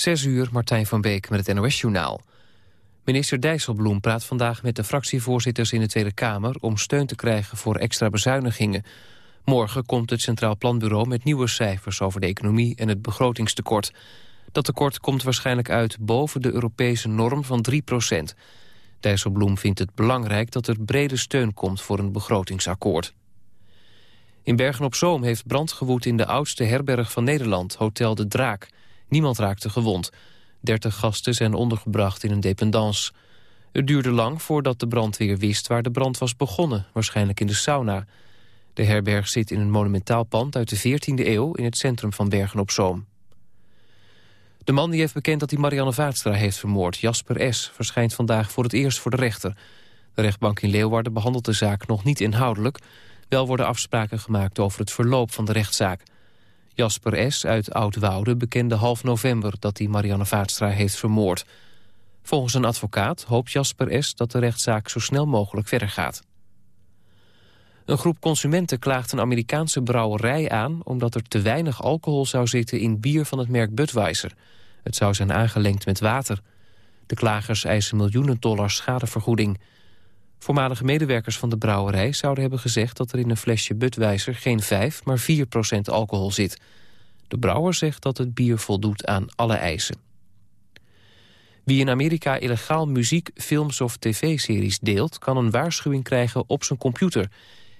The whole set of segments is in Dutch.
Zes uur, Martijn van Beek met het NOS-journaal. Minister Dijsselbloem praat vandaag met de fractievoorzitters in de Tweede Kamer... om steun te krijgen voor extra bezuinigingen. Morgen komt het Centraal Planbureau met nieuwe cijfers... over de economie en het begrotingstekort. Dat tekort komt waarschijnlijk uit boven de Europese norm van 3 procent. Dijsselbloem vindt het belangrijk dat er brede steun komt voor een begrotingsakkoord. In Bergen-op-Zoom heeft brand gewoed in de oudste herberg van Nederland, Hotel de Draak. Niemand raakte gewond. Dertig gasten zijn ondergebracht in een dependance. Het duurde lang voordat de brandweer wist waar de brand was begonnen, waarschijnlijk in de sauna. De herberg zit in een monumentaal pand uit de 14e eeuw in het centrum van Bergen-op-Zoom. De man die heeft bekend dat hij Marianne Vaatstra heeft vermoord, Jasper S., verschijnt vandaag voor het eerst voor de rechter. De rechtbank in Leeuwarden behandelt de zaak nog niet inhoudelijk. Wel worden afspraken gemaakt over het verloop van de rechtszaak. Jasper S. uit Oud-Woude bekende half november dat hij Marianne Vaatstra heeft vermoord. Volgens een advocaat hoopt Jasper S. dat de rechtszaak zo snel mogelijk verder gaat. Een groep consumenten klaagt een Amerikaanse brouwerij aan... omdat er te weinig alcohol zou zitten in bier van het merk Budweiser. Het zou zijn aangelengd met water. De klagers eisen miljoenen dollars schadevergoeding. Voormalige medewerkers van de brouwerij zouden hebben gezegd... dat er in een flesje Budweiser geen 5, maar 4 procent alcohol zit. De brouwer zegt dat het bier voldoet aan alle eisen. Wie in Amerika illegaal muziek, films of tv-series deelt... kan een waarschuwing krijgen op zijn computer.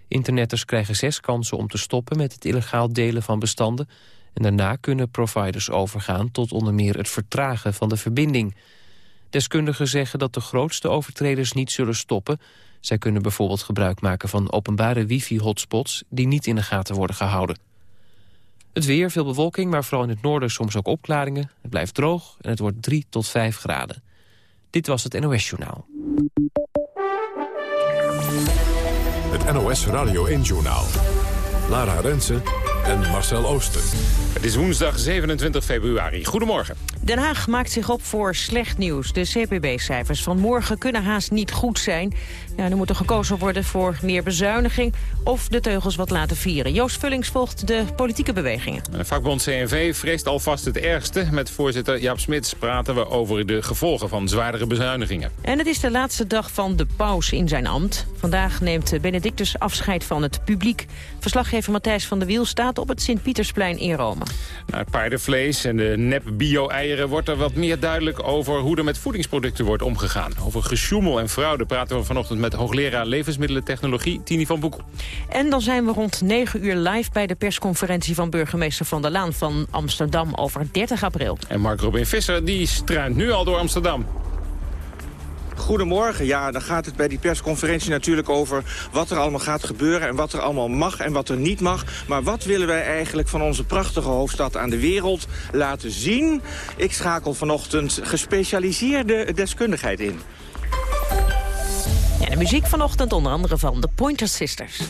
Internetters krijgen zes kansen om te stoppen met het illegaal delen van bestanden... en daarna kunnen providers overgaan tot onder meer het vertragen van de verbinding... Deskundigen zeggen dat de grootste overtreders niet zullen stoppen. Zij kunnen bijvoorbeeld gebruik maken van openbare wifi-hotspots... die niet in de gaten worden gehouden. Het weer, veel bewolking, maar vooral in het noorden soms ook opklaringen. Het blijft droog en het wordt 3 tot 5 graden. Dit was het NOS Journaal. Het NOS Radio 1 Journaal. Lara Rensen en Marcel Ooster. Het is woensdag 27 februari. Goedemorgen. Den Haag maakt zich op voor slecht nieuws. De CPB-cijfers van morgen kunnen haast niet goed zijn. Ja, er moet er gekozen worden voor meer bezuiniging... of de teugels wat laten vieren. Joost Vullings volgt de politieke bewegingen. De vakbond CNV vreest alvast het ergste. Met voorzitter Jaap Smits praten we over de gevolgen van zwaardere bezuinigingen. En het is de laatste dag van de paus in zijn ambt. Vandaag neemt Benedictus afscheid van het publiek. Verslaggever Matthijs van der Wiel staat op het Sint-Pietersplein in Rome. Na het paardenvlees en de nep bio-eieren wordt er wat meer duidelijk over hoe er met voedingsproducten wordt omgegaan. Over gesjoemel en fraude praten we vanochtend met hoogleraar levensmiddelentechnologie Tini van Boekel. En dan zijn we rond 9 uur live bij de persconferentie van burgemeester Van der Laan van Amsterdam over 30 april. En Mark Robin Visser die struint nu al door Amsterdam. Goedemorgen. Ja, dan gaat het bij die persconferentie natuurlijk over wat er allemaal gaat gebeuren... en wat er allemaal mag en wat er niet mag. Maar wat willen wij eigenlijk van onze prachtige hoofdstad aan de wereld laten zien? Ik schakel vanochtend gespecialiseerde deskundigheid in. Ja, de muziek vanochtend onder andere van de Pointer Sisters.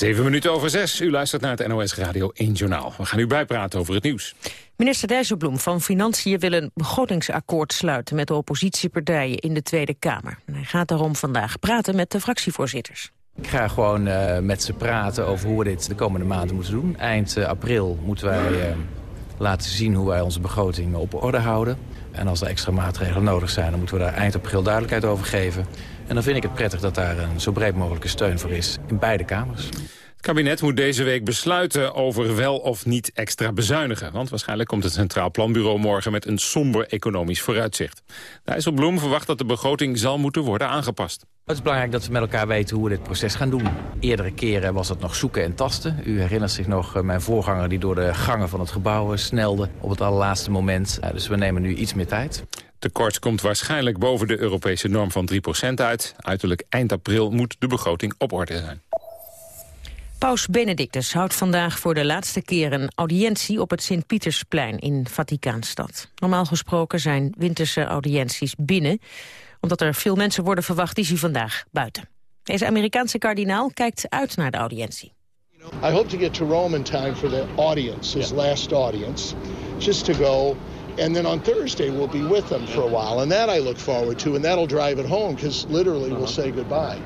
Zeven minuten over zes. U luistert naar het NOS Radio 1 Journaal. We gaan u bijpraten over het nieuws. Minister Dijsselbloem van Financiën wil een begrotingsakkoord sluiten... met de oppositiepartijen in de Tweede Kamer. En hij gaat daarom vandaag praten met de fractievoorzitters. Ik ga gewoon uh, met ze praten over hoe we dit de komende maanden moeten doen. Eind uh, april moeten wij uh, laten zien hoe wij onze begroting op orde houden. En als er extra maatregelen nodig zijn, dan moeten we daar eind april duidelijkheid over geven. En dan vind ik het prettig dat daar een zo breed mogelijke steun voor is in beide kamers. Het kabinet moet deze week besluiten over wel of niet extra bezuinigen. Want waarschijnlijk komt het Centraal Planbureau morgen met een somber economisch vooruitzicht. Dijsselbloem verwacht dat de begroting zal moeten worden aangepast. Het is belangrijk dat we met elkaar weten hoe we dit proces gaan doen. Eerdere keren was het nog zoeken en tasten. U herinnert zich nog eh, mijn voorganger die door de gangen van het gebouw snelde op het allerlaatste moment. Dus we nemen nu iets meer tijd. Tekort komt waarschijnlijk boven de Europese norm van 3% uit. Uiterlijk eind april moet de begroting op orde zijn. Paus Benedictus houdt vandaag voor de laatste keer een audiëntie op het Sint-Pietersplein in Vaticaanstad. Normaal gesproken zijn winterse audiënties binnen. Omdat er veel mensen worden verwacht, is hij vandaag buiten. Deze Amerikaanse kardinaal kijkt uit naar de audiëntie. I hope to get to Rome in time for the audience, his last audience. Just to go And then on Thursday we'll be with them for a while. And that I look forward to. And that'll drive it home because literally we'll say goodbye.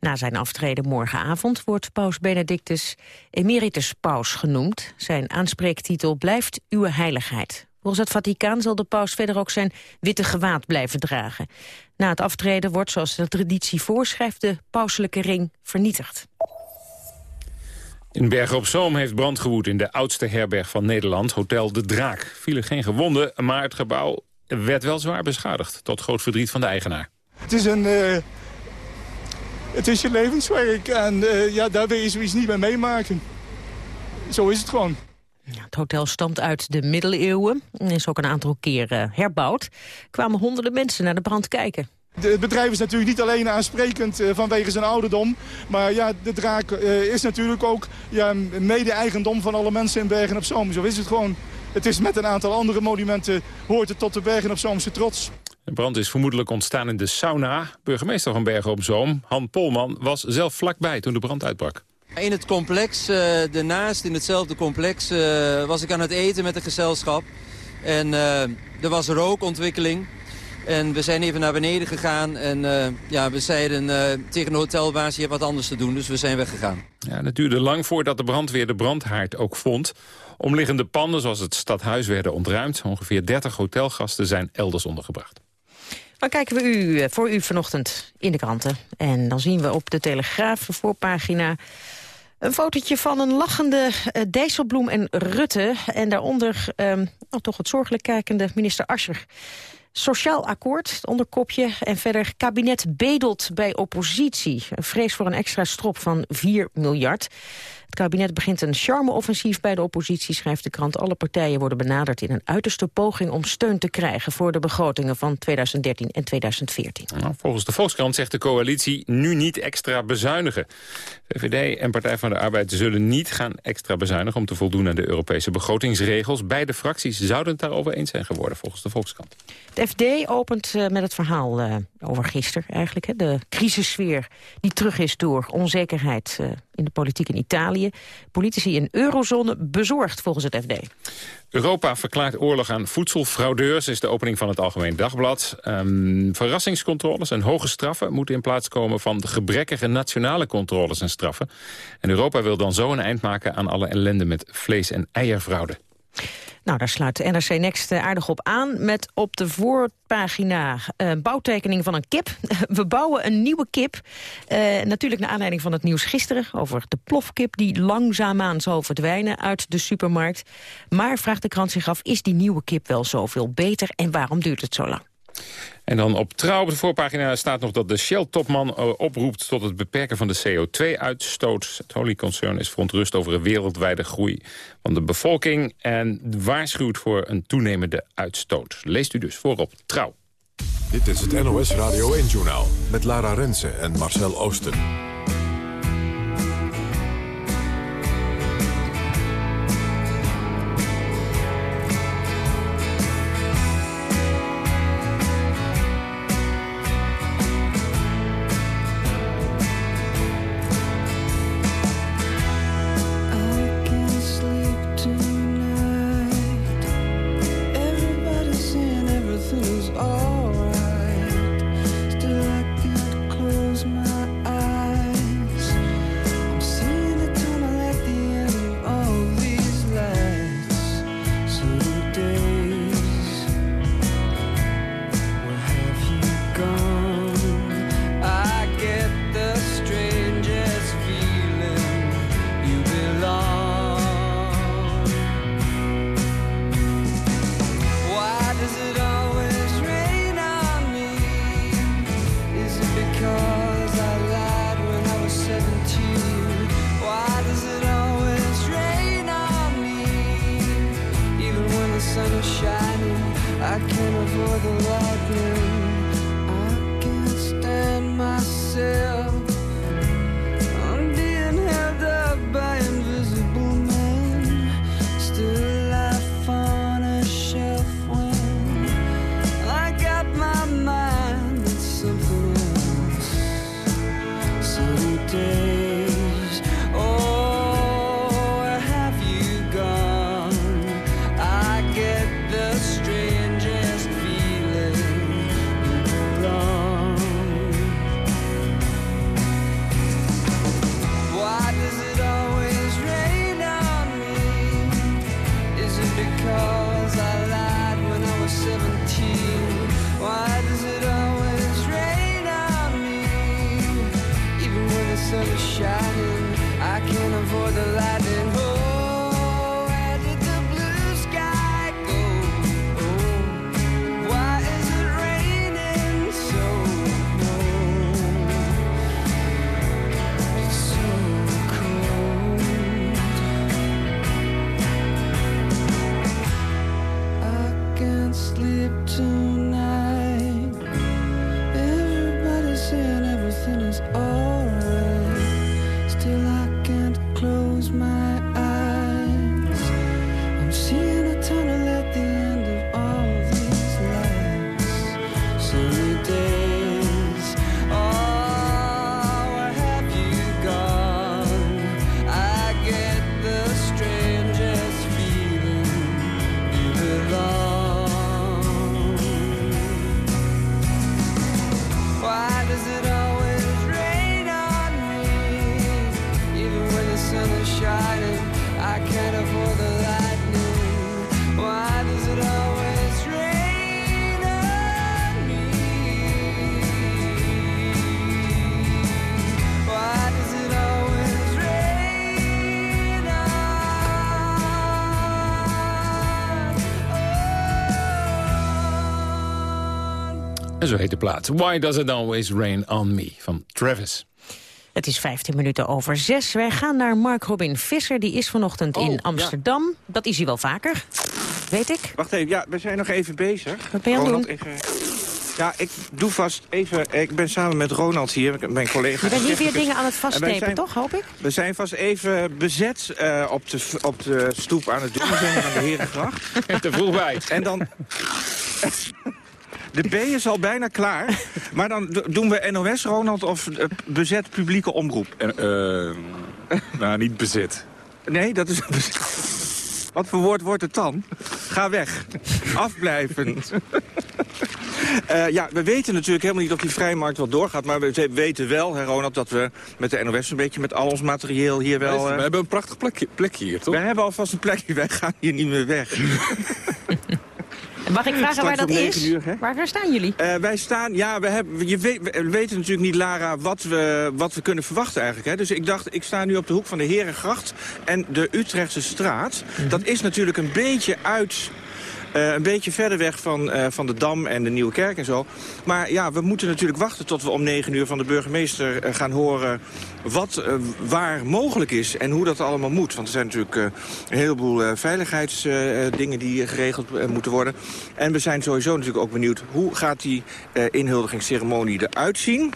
Na zijn aftreden morgenavond wordt paus Benedictus emeritus paus genoemd. Zijn aanspreektitel blijft Uw Heiligheid. Volgens het Vaticaan zal de paus verder ook zijn witte gewaad blijven dragen. Na het aftreden wordt, zoals de traditie voorschrijft, de pauselijke ring vernietigd. In Bergen op Zoom heeft brand gewoed in de oudste herberg van Nederland, Hotel De Draak. Vielen geen gewonden, maar het gebouw werd wel zwaar beschadigd, tot groot verdriet van de eigenaar. Het is een... Uh, het is je levenswerk en uh, ja, daar wil je zoiets niet meer meemaken. Zo is het gewoon. Het hotel stamt uit de middeleeuwen en is ook een aantal keer uh, herbouwd. kwamen honderden mensen naar de brand kijken. Het bedrijf is natuurlijk niet alleen aansprekend uh, vanwege zijn ouderdom. Maar ja, de draak uh, is natuurlijk ook ja, mede-eigendom van alle mensen in Bergen op Zoom. Zo is het gewoon. Het is met een aantal andere monumenten hoort het tot de Bergen op Zoomse trots. De brand is vermoedelijk ontstaan in de sauna. Burgemeester van Bergen op Zoom, Han Polman, was zelf vlakbij toen de brand uitbrak. In het complex, uh, daarnaast, in hetzelfde complex, was ik aan het eten met een gezelschap. En er was rookontwikkeling. En we zijn even naar beneden gegaan en uh, ja, we zeiden uh, tegen de hotelbaas, je hebt wat anders te doen, dus we zijn weggegaan. Ja, het duurde lang voordat de brandweer de brandhaard ook vond. Omliggende panden zoals het stadhuis werden ontruimd. Ongeveer 30 hotelgasten zijn elders ondergebracht. Dan kijken we u, eh, voor u vanochtend in de kranten. En dan zien we op de Telegraaf, voorpagina... Een fotootje van een lachende uh, Dijsselbloem en Rutte. En daaronder um, toch wat zorgelijk kijkende minister Ascher. Sociaal akkoord, onderkopje. En verder kabinet bedelt bij oppositie. Een vrees voor een extra strop van 4 miljard. Het kabinet begint een charme-offensief bij de oppositie, schrijft de krant. Alle partijen worden benaderd in een uiterste poging om steun te krijgen... voor de begrotingen van 2013 en 2014. Nou, volgens de Volkskrant zegt de coalitie nu niet extra bezuinigen. VVD en Partij van de Arbeid zullen niet gaan extra bezuinigen... om te voldoen aan de Europese begrotingsregels. Beide fracties zouden het daarover eens zijn geworden, volgens de Volkskrant. De FD opent uh, met het verhaal uh, over gisteren eigenlijk. Hè, de crisissfeer die terug is door onzekerheid uh, in de politiek in Italië. Politici in eurozone bezorgd volgens het FD. Europa verklaart oorlog aan voedselfraudeurs, is de opening van het Algemeen Dagblad. Um, verrassingscontroles en hoge straffen moeten in plaats komen van de gebrekkige nationale controles en straffen. En Europa wil dan zo een eind maken aan alle ellende met vlees- en eierfraude. Nou, daar sluit NRC Next eh, aardig op aan met op de voorpagina uh, bouwtekening van een kip. We bouwen een nieuwe kip. Uh, natuurlijk naar aanleiding van het nieuws gisteren over de plofkip die langzaamaan zal verdwijnen uit de supermarkt. Maar vraagt de krant zich af, is die nieuwe kip wel zoveel beter en waarom duurt het zo lang? En dan op Trouw op de voorpagina staat nog dat de Shell-topman eh, oproept... tot het beperken van de CO2-uitstoot. Het Holy Concern is verontrust over een wereldwijde groei van de bevolking... en waarschuwt voor een toenemende uitstoot. Leest u dus voorop Trouw. Dit is het NOS Radio 1-journaal met Lara Rensen en Marcel Oosten. Zo heet de plaat. Why Does It Always Rain On Me van Travis. Het is 15 minuten over zes. Wij gaan naar Mark Robin Visser. Die is vanochtend Oh, in ja. Amsterdam. Dat is hij wel vaker. Weet ik. Wacht even, ja, we zijn nog even bezig. Wat ben je aan Ronald, doen? Ja, ik doe vast even... Ik ben samen met Ronald hier, mijn collega. Je bent niet weer dingen aan het En zijn- toch, hoop ik? We zijn vast even bezet eh, op, de, op de stoep aan het doen zijn aan de Herengracht. Te vroeg bij. En dan... De B is al bijna klaar. Maar dan do- doen we NOS, Ronald, of eh, bezet publieke omroep? En, eh, nou, niet bezit. Nee, dat is... Wat voor woord wordt het dan? Ga weg. Afblijven. Eh, ja, we weten natuurlijk helemaal niet of die vrijmarkt wel doorgaat. Maar we weten wel, hè, Ronald, dat we met de NOS een beetje met al ons materieel hier wel... we hebben een prachtig plekje, plekje hier, toch? we hebben alvast een plekje, wij gaan hier niet meer weg. Mag ik vragen waar dat is? uur? Waar, waar staan jullie? Eh, wij staan, ja, we, hebben, je weet, we weten natuurlijk niet, Lara, wat we, wat we kunnen verwachten eigenlijk. Hè? Dus ik dacht, ik sta nu op de hoek van de Herengracht en de Utrechtse straat. Dat is natuurlijk een beetje uit... eh, een beetje verder weg van, eh, van de Dam en de Nieuwe Kerk en zo. Maar ja, we moeten natuurlijk wachten tot we om negen uur van de burgemeester eh, gaan horen... wat waar mogelijk is en hoe dat allemaal moet. Want er zijn natuurlijk een heleboel veiligheidsdingen die geregeld moeten worden. En we zijn sowieso natuurlijk ook benieuwd... hoe gaat die inhuldigingsceremonie eruit zien...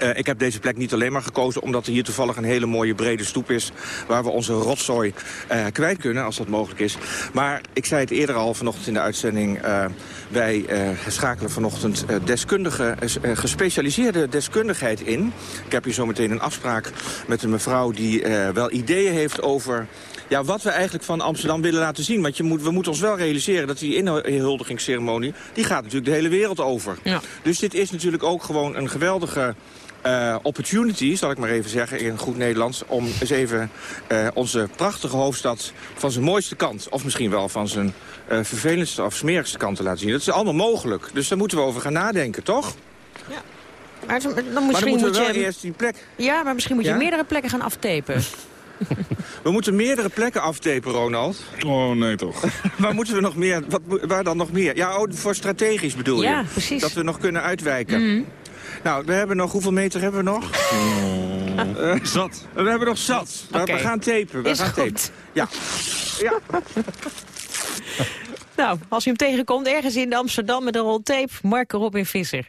Eh, ik heb deze plek niet alleen maar gekozen omdat er hier toevallig een hele mooie brede stoep is... waar we onze rotzooi eh, kwijt kunnen, als dat mogelijk is. Maar ik zei het eerder al vanochtend in de uitzending... eh, wij schakelen vanochtend deskundige, gespecialiseerde deskundigheid in. Ik heb hier zometeen een afspraak met een mevrouw die wel ideeën heeft over... Ja, wat we eigenlijk van Amsterdam willen laten zien. Want je moet, we moeten ons wel realiseren dat die inhuldigingsceremonie... die gaat natuurlijk de hele wereld over. Ja. Dus dit is natuurlijk ook gewoon een geweldige eh, opportunity, zal ik maar even zeggen in goed Nederlands... om eens even eh, onze prachtige hoofdstad van zijn mooiste kant... of misschien wel van zijn eh, vervelendste of smerigste kant te laten zien. Dat is allemaal mogelijk. Dus daar moeten we over gaan nadenken, toch? Maar dan, dan maar misschien dan moeten moet we wel je... eerst die plek... Ja, maar misschien moet je Ja? meerdere plekken gaan aftapen. We moeten meerdere plekken aftapen, Ronald. Oh, nee toch. waar moeten we nog meer? Wat, waar dan nog meer? Ja, oh, voor strategisch bedoel Ja, je? precies. Dat we nog kunnen uitwijken. Mhm. Nou, we hebben nog... Hoeveel meter hebben we nog? Eh, Zat. we hebben nog zat. We- gaan tapen. We Is gaan goed. tapen. Ja. ja. Nou, als u hem tegenkomt ergens in Amsterdam met een rol tape... Mark Robin Visser.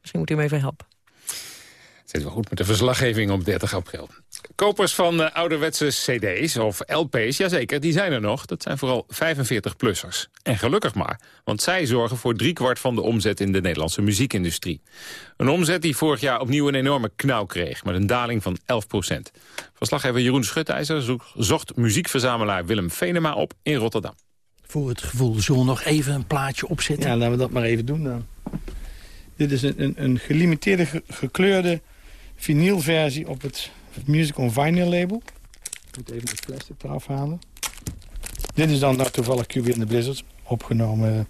Misschien moet u hem even helpen. Het zit wel goed met de verslaggeving op 30 april. Kopers van eh, ouderwetse cd's of LP's, jazeker, die zijn er nog. Dat zijn vooral 45-plussers. En gelukkig maar, want zij zorgen voor driekwart van de omzet in de Nederlandse muziekindustrie. Een omzet die vorig jaar opnieuw een enorme knauw kreeg, met een daling van 11 procent. Verslaggever Jeroen Schutijzer zo- zocht muziekverzamelaar Willem Venema op in Rotterdam. Voor het gevoel, zullen we nog even een plaatje opzetten? Ja, laten we dat maar even doen dan. Dit is een, een, een gelimiteerde, ge- gekleurde vinylversie op het, het Music on Vinyl label. Ik moet even het plastic eraf halen. Dit is dan nou toevallig QB in the Blizzard, opgenomen eh,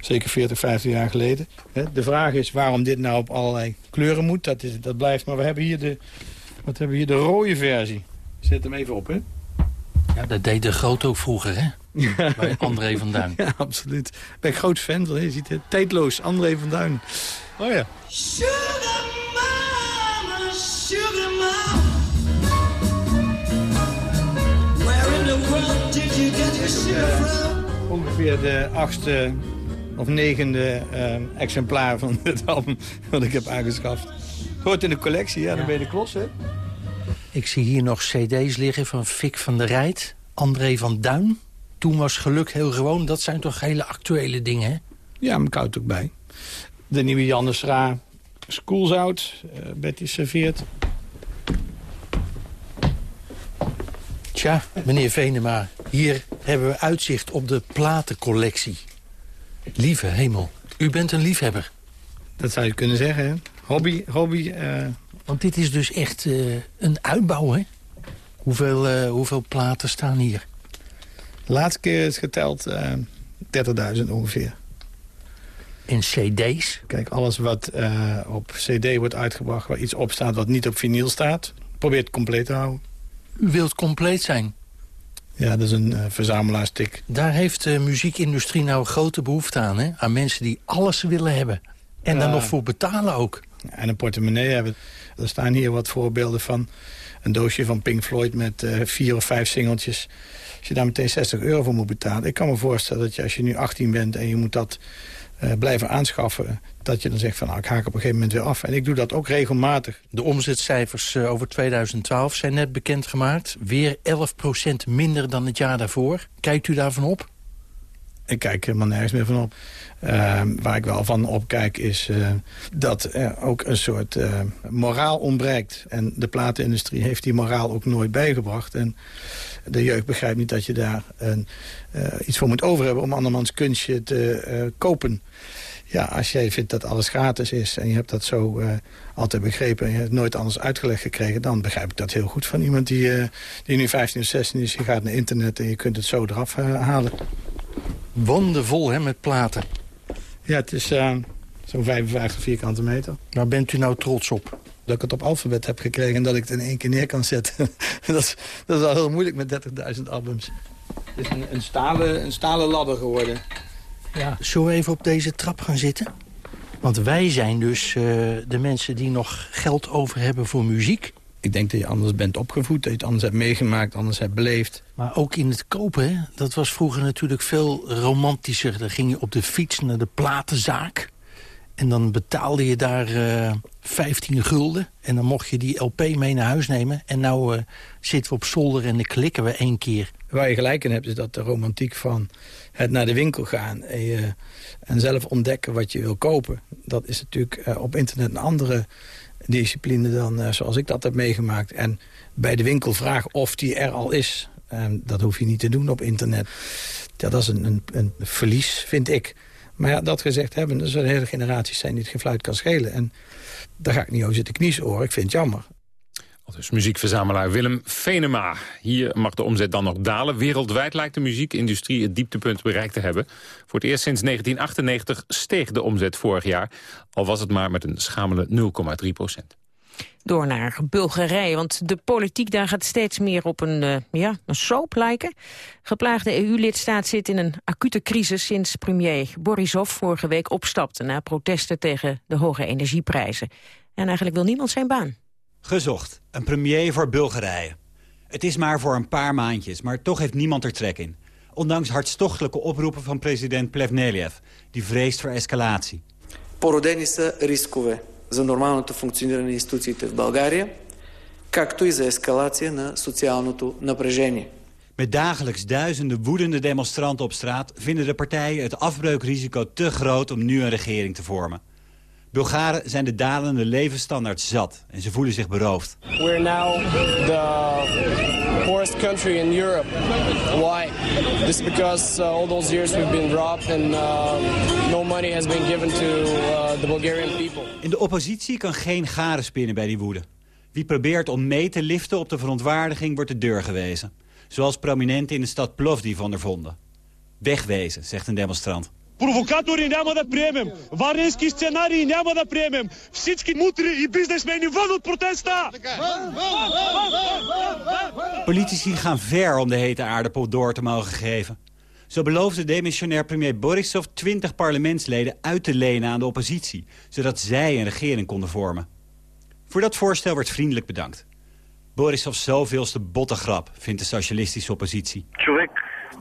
zeker 40, 50 jaar geleden. Hè, De vraag is waarom dit nou op allerlei kleuren moet, dat, is, dat blijft. Maar we hebben hier de, Wat hebben we hier? De rode versie. Zet hem even op, hè? Ja, dat deed de groot ook vroeger, hè? Bij André van Duin. Ja, absoluut. Ik ben groot fan van. Je ziet het. Tijdloos, André van Duin. Oh ja. Sugar mama, sugar mama. Ongeveer de achtste of negende eh, exemplaar van dit album wat ik heb aangeschaft. Hoort in de collectie, ja, dan ben je de klos, hè? Ik zie hier nog cd's liggen van Fik van der Rijt, André van Duin. Toen was geluk heel gewoon. Dat zijn toch hele actuele dingen, hè? Ja, maar het ook bij. De nieuwe Janne Schra Schoolzout, uh, Betty serveert. Tja, meneer Venema, hier hebben we uitzicht op de platencollectie. Lieve hemel, u bent een liefhebber. Dat zou je kunnen zeggen, hè? Hobby, hobby. eh, Want dit is dus echt eh, een uitbouw, hè? Hoeveel, eh, hoeveel platen staan hier? de laatste keer is geteld eh 30.000 ongeveer. In cd's? Kijk, alles wat op cd wordt uitgebracht... waar iets op staat wat niet op vinyl staat... probeer het compleet te houden. U wilt compleet zijn. Ja, dat is een verzamelaarsstik. Daar heeft de muziekindustrie nou grote behoefte aan, hè? Aan mensen die alles willen hebben. En daar Ja. nog voor betalen ook. En een portemonnee hebben. Er staan hier wat voorbeelden van een doosje van Pink Floyd... met eh, vier of vijf singeltjes. Als je daar meteen 60 euro voor moet betalen... ik kan me voorstellen dat je als je nu 18 bent... en je moet dat eh, blijven aanschaffen... dat je dan zegt van nou, ik haak op een gegeven moment weer af. En ik doe dat ook regelmatig. De omzetcijfers eh, over 2012 zijn net bekendgemaakt. Weer 11% minder dan het jaar daarvoor. Kijkt u daarvan op? Ik kijk helemaal nergens meer van op. Eh, waar ik wel van opkijk is eh, dat er ook een soort eh, moraal ontbreekt. En de platenindustrie heeft die moraal ook nooit bijgebracht. En de jeugd begrijpt niet dat je daar een, eh, iets voor moet over hebben... om andermans kunstje te kopen. Ja, als jij vindt dat alles gratis is en je hebt dat zo altijd begrepen... en je hebt nooit anders uitgelegd gekregen... dan begrijp ik dat heel goed van iemand die, die nu 15 of 16 is. Je gaat naar internet en je kunt het zo eraf eh, halen. Wondervol, hè, met platen. Ja, het is eh, zo'n 55 vierkante meter. Waar bent u nou trots op? Dat ik het op alfabet heb gekregen en dat ik het in één keer neer kan zetten. dat, is, dat is al heel moeilijk met 30.000 albums. Het is een, een, stalen, een stalen ladder geworden. Ja. Zullen we even op deze trap gaan zitten? Want wij zijn dus eh, de mensen die nog geld over hebben voor muziek. Ik denk dat je anders bent opgevoed, dat je het anders hebt meegemaakt, anders hebt beleefd. Maar ook in het kopen, hè? dat was vroeger natuurlijk veel romantischer. Dan ging je op de fiets naar de platenzaak. En dan betaalde je daar eh 15 gulden. En dan mocht je die LP mee naar huis nemen. En nou eh, zitten we op zolder en dan klikken we één keer. Waar je gelijk in hebt is dat de romantiek van het naar de winkel gaan... en, je, en zelf ontdekken wat je wil kopen... dat is natuurlijk eh, op internet een andere discipline dan eh, zoals ik dat heb meegemaakt. En bij de winkel vragen of die er al is. En dat hoef je niet te doen op internet. Dat is een, een, verlies, vind ik. Maar ja, dat gezegd hebben, er zullen hele generaties zijn die het gefluit kan schelen. En daar ga ik niet over zitten kniezen hoor, ik vind het jammer. Dus muziekverzamelaar Willem Venema. Hier mag de omzet dan nog dalen. Wereldwijd lijkt de muziekindustrie het dieptepunt bereikt te hebben. Voor het eerst sinds 1998 steeg de omzet vorig jaar. Al was het maar met een schamele 0,3 procent. Door naar Bulgarije, want de politiek daar gaat steeds meer op een, uh, ja, een soap lijken. Geplaagde EU-lidstaat zit in een acute crisis sinds premier Borisov vorige week opstapte... na protesten tegen de hoge energieprijzen. En eigenlijk wil niemand zijn baan. Gezocht. Een premier voor Bulgarije. Het is maar voor een paar maandjes, maar toch heeft niemand er trek in. Ondanks hartstochtelijke oproepen van president Plevneliev... die vreest voor escalatie. Породени са рискове за нормалното функциониране на институциите в България, както и за ескалация на социалното напрежение. Met dagelijks duizenden woedende demonstranten op straat... vinden de partijen het afbreukrisico te groot om nu een regering te vormen. Bulgaren zijn de dalende levensstandaard zat en ze voelen zich beroofd. We're now the poorest country in Europe. Why? This is because uh, all those years we've been robbed and uh, no money has been given to uh, the Bulgarian people. In de oppositie kan geen garen spinnen bij die woede. Wie probeert om mee te liften op de verontwaardiging wordt de deur gewezen. Zoals prominenten in de stad Plovdiv ondervonden. Wegwezen, zegt een demonstrant. Провокатори няма да приемем. Варненски сценарии няма да приемем. Всички мутри и бизнесмени вън от протеста! Politici gaan ver om de hete aardappel door te mogen geven. Zo beloofde demissionair premier Borisov 20 parlementsleden uit te lenen aan de oppositie, zodat zij een regering konden vormen. Voor dat voorstel werd vriendelijk bedankt. Borisov's zoveelste botte grap, vindt de socialistische oppositie. човек,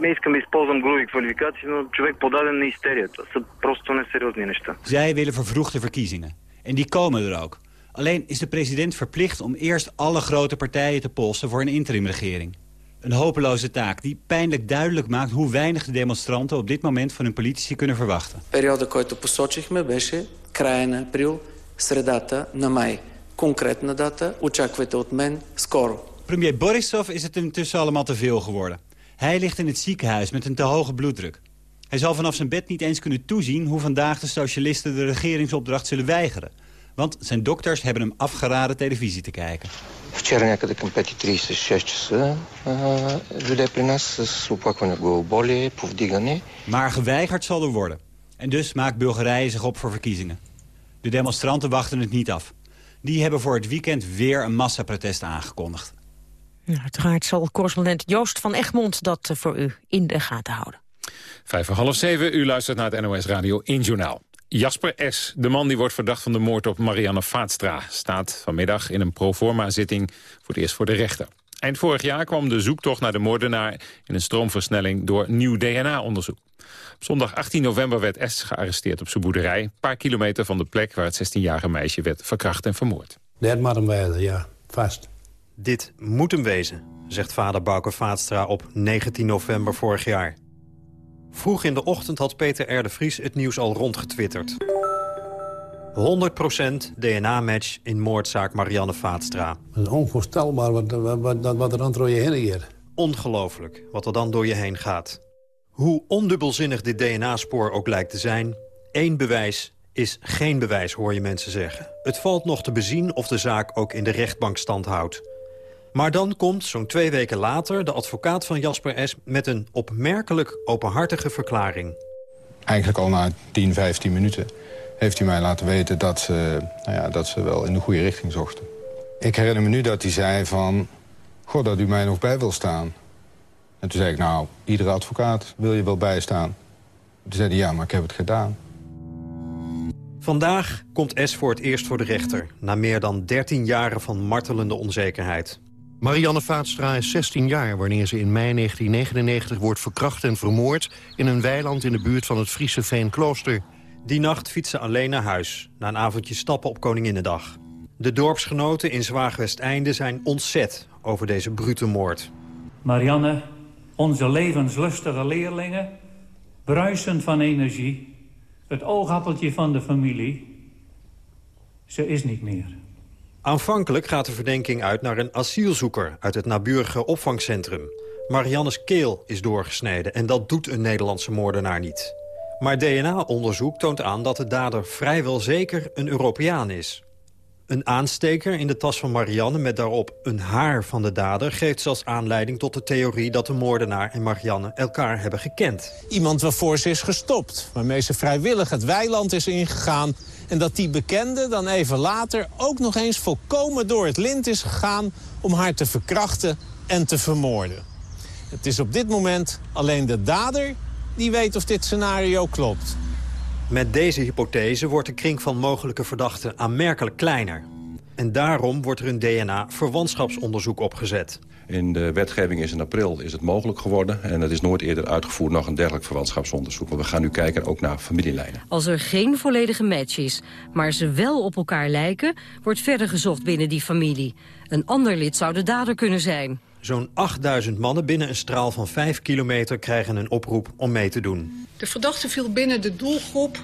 не искам да използвам груби квалификации, но човек подаден на истерията. Са просто несериозни неща. Zij willen vervroegde verkiezingen. En die komen er ook. Alleen is de president verplicht om eerst alle grote partijen te polsen voor een interimregering. Een hopeloze taak die pijnlijk duidelijk maakt hoe weinig de demonstranten op dit moment van hun politici kunnen verwachten. Периода, който посочихме, беше края на април, средата на май. Конкретна дата очаквайте от мен скоро. Premier Borisov is het intussen allemaal te veel geworden. Hij ligt in het ziekenhuis met een te hoge bloeddruk. Hij zal vanaf zijn bed niet eens kunnen toezien hoe vandaag de socialisten de regeringsopdracht zullen weigeren. Want zijn dokters hebben hem afgeraden televisie te kijken. Вчера някъде към 5.36 часа а, дойде при нас с оплакване главоболие, повдигане. Maar geweigerd zal er worden. En dus maakt Bulgarije zich op voor verkiezingen. De demonstranten wachten het niet af. Die hebben voor het weekend weer een massaprotest aangekondigd. Nou, uiteraard zal correspondent Joost van Egmond dat eh, voor u in de gaten houden. Vijf voor half zeven, u luistert naar het NOS Radio 1 Journaal. Jasper S., de man die wordt verdacht van de moord op Marianne Vaatstra... staat vanmiddag in een proforma-zitting voor het eerst voor de rechter. Eind vorig jaar kwam de zoektocht naar de moordenaar... in een stroomversnelling door nieuw DNA-onderzoek. Op zondag 18 november werd S. gearresteerd op zijn boerderij... een paar kilometer van de plek waar het 16-jarige meisje werd verkracht en vermoord. Dat moet hem wezen, ja, vast. Dit moet hem wezen, zegt vader Bouke Vaatstra op 19 november vorig jaar. Vroeg in de ochtend had Peter R. de Vries het nieuws al rondgetwitterd. 100% DNA-match in moordzaak Marianne Vaatstra. Het is onvoorstelbaar wat, wat, wat, wat er dan door je heen hier. Ongelooflijk wat er dan door je heen gaat. Hoe ondubbelzinnig dit DNA-spoor ook lijkt te zijn... één bewijs is geen bewijs, hoor je mensen zeggen. Het valt nog te bezien of de zaak ook in de rechtbank stand houdt. Maar dan komt, zo'n twee weken later, de advocaat van Jasper S. met een opmerkelijk openhartige verklaring. Eigenlijk al na 10, 15 minuten heeft hij mij laten weten dat ze, nou ja, dat ze wel in de goede richting zochten. Ik herinner me nu dat hij zei van... Goh, dat u mij nog bij wil staan. En toen zei ik, nou, iedere advocaat wil je wel bijstaan. Toen zei hij, ja, maar ik heb het gedaan. Vandaag komt S voor het eerst voor de rechter... na meer dan 13 jaren van martelende onzekerheid. Marianne Vaatstra is 16 jaar wanneer ze in mei 1999 wordt verkracht en vermoord... in een weiland in de buurt van het Friese Veenklooster. Die nacht fietst ze alleen naar huis, na een avondje stappen op Koninginnedag. De dorpsgenoten in Zwaagwesteinde zijn ontzet over deze brute moord. Marianne, onze levenslustige leerlingen, bruisend van energie... het oogappeltje van de familie, ze is niet meer. Aanvankelijk gaat de verdenking uit naar een asielzoeker uit het naburige opvangcentrum. Mariannes keel is doorgesneden en dat doet een Nederlandse moordenaar niet. Maar DNA-onderzoek toont aan dat de dader vrijwel zeker een Europeaan is. Een aansteker in de tas van Marianne met daarop een haar van de dader... geeft zelfs aanleiding tot de theorie dat de moordenaar en Marianne elkaar hebben gekend. Iemand waarvoor ze is gestopt, waarmee ze vrijwillig het weiland is ingegaan... en dat die bekende dan even later ook nog eens volkomen door het lint is gegaan... om haar te verkrachten en te vermoorden. Het is op dit moment alleen de dader die weet of dit scenario klopt. Met deze hypothese wordt de kring van mogelijke verdachten aanmerkelijk kleiner. En daarom wordt er een DNA-verwantschapsonderzoek opgezet. In de wetgeving is in april is het mogelijk geworden... en het is nooit eerder uitgevoerd nog een dergelijk verwantschapsonderzoek. Want we gaan nu kijken ook naar familielijnen. Als er geen volledige match is, maar ze wel op elkaar lijken... wordt verder gezocht binnen die familie. Een ander lid zou de dader kunnen zijn. Zo'n 8000 mannen binnen een straal van 5 kilometer krijgen een oproep om mee te doen. De verdachte viel binnen de doelgroep.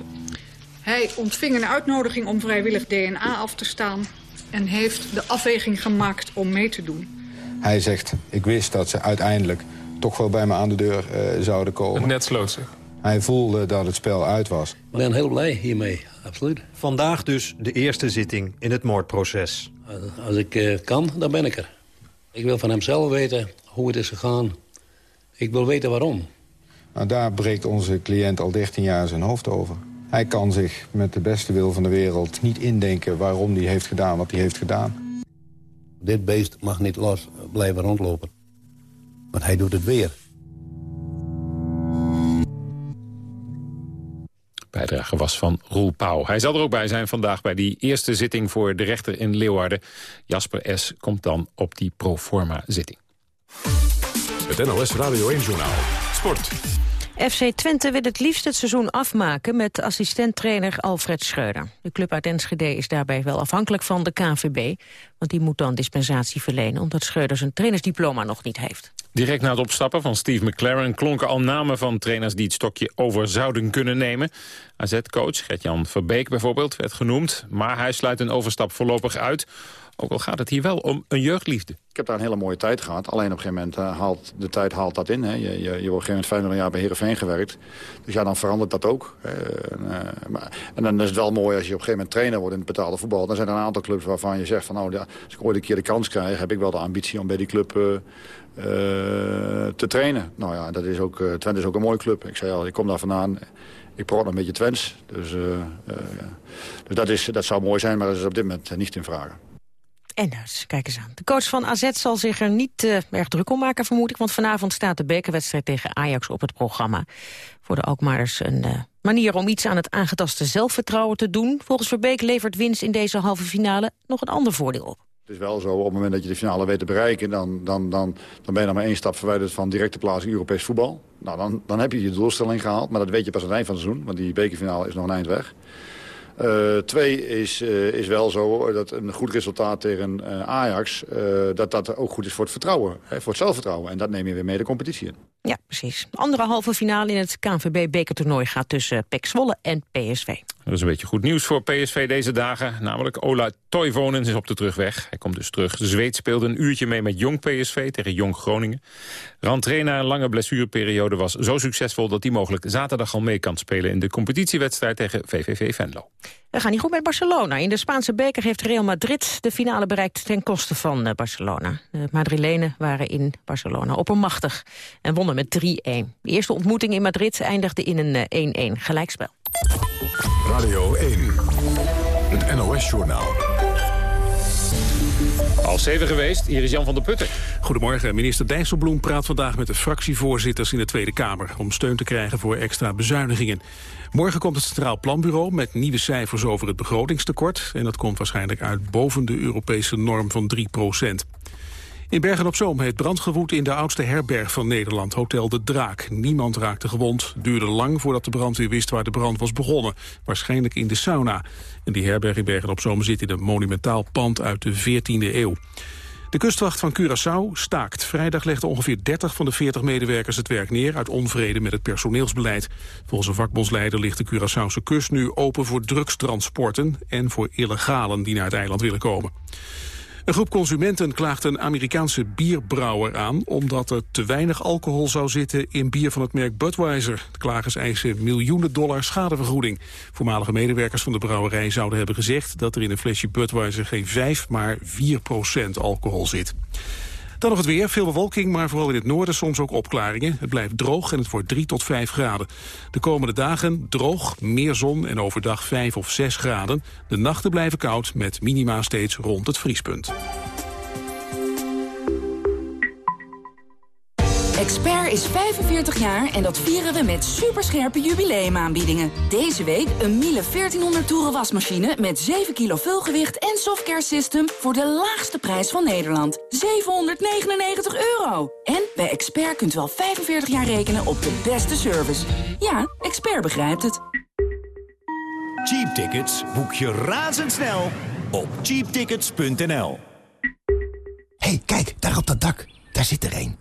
Hij ontving een uitnodiging om vrijwillig DNA af te staan... en heeft de afweging gemaakt om mee te doen. Hij zegt, ik wist dat ze uiteindelijk toch wel bij me aan de deur uh, zouden komen. Het net sloot zich. Hij voelde dat het spel uit was. Ik ben heel blij hiermee, absoluut. Vandaag dus de eerste zitting in het moordproces. Als ik uh, kan, dan ben ik er. Ik wil van hem zelf weten hoe het is gegaan. Ik wil weten waarom. Nou, daar breekt onze cliënt al 13 jaar zijn hoofd over. Hij kan zich met de beste wil van de wereld niet indenken... waarom hij heeft gedaan wat hij heeft gedaan. Dit beest mag niet los blijven rondlopen. Want hij doet het weer. Bijdrage was van Roel Pauw. Hij zal er ook bij zijn vandaag bij die eerste zitting voor de rechter in Leeuwarden. Jasper S. komt dan op die proforma zitting. Het NLS Radio 1-journaal. Sport. FC Twente wil het liefst het seizoen afmaken met assistent-trainer Alfred Schreuder. De club uit Enschede is daarbij wel afhankelijk van de KVB, want die moet dan dispensatie verlenen omdat Schreuder zijn trainersdiploma nog niet heeft. Direct na het opstappen van Steve McLaren klonken al namen van trainers die het stokje over zouden kunnen nemen. AZ-coach Gert-Jan Verbeek bijvoorbeeld werd genoemd, maar hij sluit een overstap voorlopig uit. Ook al gaat het hier wel om een jeugdliefde. Ik heb daar een hele mooie tijd gehad. Alleen op een gegeven moment uh, haalt de tijd haalt dat in. Hè. Je, je, je wordt op een gegeven moment 25 jaar bij Heerenveen gewerkt. Dus ja, dan verandert dat ook. Uh, maar, en dan is het wel mooi als je op een gegeven moment trainer wordt in het betaalde voetbal. Dan zijn er een aantal clubs waarvan je zegt van nou, ja, als ik ooit een keer de kans krijg, heb ik wel de ambitie om bij die club te trainen. Nou ja, dat is ook, Twente is ook een mooie club. Ik zei al, ik kom daar vandaan. Ik praat een beetje Twents. Dus, dus dat, is, dat zou mooi zijn, maar dat is op dit moment niet in vragen. En dus, kijk eens aan. De coach van AZ zal zich er niet uh, erg druk om maken, vermoed ik. Want vanavond staat de bekerwedstrijd tegen Ajax op het programma. Voor de Alkmaarders een uh, manier om iets aan het aangetaste zelfvertrouwen te doen. Volgens Verbeek levert winst in deze halve finale nog een ander voordeel op. Het is wel zo, op het moment dat je de finale weet te bereiken... dan, dan, dan, dan ben je dan maar één stap verwijderd van directe plaats in Europees voetbal. Nou, dan, dan heb je je doelstelling gehaald, maar dat weet je pas aan het eind van het seizoen. Want die bekerfinale is nog een eind weg. Uh, twee is, uh, is wel zo dat een goed resultaat tegen uh, Ajax... dat dat ook goed is voor het vertrouwen, hè, voor het zelfvertrouwen. En dat neem je weer mee de competitie in. Ja, precies. De andere halve finale in het KNVB-bekertoernooi gaat tussen PEC Zwolle en PSV. Dat is een beetje goed nieuws voor PSV deze dagen. Namelijk Ola Toivonen is op de terugweg. Hij komt dus terug. De Zweed speelde een uurtje mee met Jong PSV tegen Jong Groningen. Rantrainer na een lange blessureperiode was zo succesvol... dat hij mogelijk zaterdag al mee kan spelen in de competitiewedstrijd tegen VVV Venlo. We gaan niet goed met Barcelona. In de Spaanse beker heeft Real Madrid de finale bereikt ten koste van eh, Barcelona. De Madrilenen waren in Barcelona oppermachtig en wonnen met 3-1. De eerste ontmoeting in Madrid eindigde in een 1-1 eh, gelijkspel. Radio 1, het NOS-journaal. Al zeven geweest, hier is Jan van der Putten. Goedemorgen. Minister Dijsselbloem praat vandaag met de fractievoorzitters in de Tweede Kamer... om steun te krijgen voor extra bezuinigingen. Morgen komt het Centraal Planbureau met nieuwe cijfers over het begrotingstekort. En dat komt waarschijnlijk uit boven de Europese norm van 3 procent. In Bergen-op-Zoom heeft brand gewoed in de oudste herberg van Nederland, Hotel de Draak. Niemand raakte gewond. Duurde lang voordat de brandweer wist waar de brand was begonnen. Waarschijnlijk in de sauna. En die herberg in Bergen-op-Zoom zit in een monumentaal pand uit de 14e eeuw. De kustwacht van Curaçao staakt. Vrijdag legden ongeveer 30 van de 40 medewerkers het werk neer... uit onvrede met het personeelsbeleid. Volgens een vakbondsleider ligt de Curaçaose kust nu open voor drugstransporten... en voor illegalen die naar het eiland willen komen. Een groep consumenten klaagt een Amerikaanse bierbrouwer aan... omdat er te weinig alcohol zou zitten in bier van het merk Budweiser. De klagers eisen miljoenen dollar schadevergoeding. Voormalige medewerkers van de brouwerij zouden hebben gezegd... dat er in een flesje Budweiser geen 5, maar 4 procent alcohol zit. Dan nog het weer. Veel bewolking, maar vooral in het noorden soms ook opklaringen. Het blijft droog en het wordt 3 tot 5 graden. De komende dagen droog, meer zon en overdag 5 of 6 graden. De nachten blijven koud met minima steeds rond het vriespunt. Expert is 45 jaar en dat vieren we met superscherpe jubileumaanbiedingen. Deze week een Miele 1400 toeren wasmachine met 7 kilo vulgewicht en softcare system voor de laagste prijs van Nederland. 799 euro. En bij Expert kunt u al 45 jaar rekenen op de beste service. Ja, Expert begrijpt het. Cheap tickets boek je razendsnel op cheaptickets.nl. hey, kijk, daar op dat dak. Daar zit er een.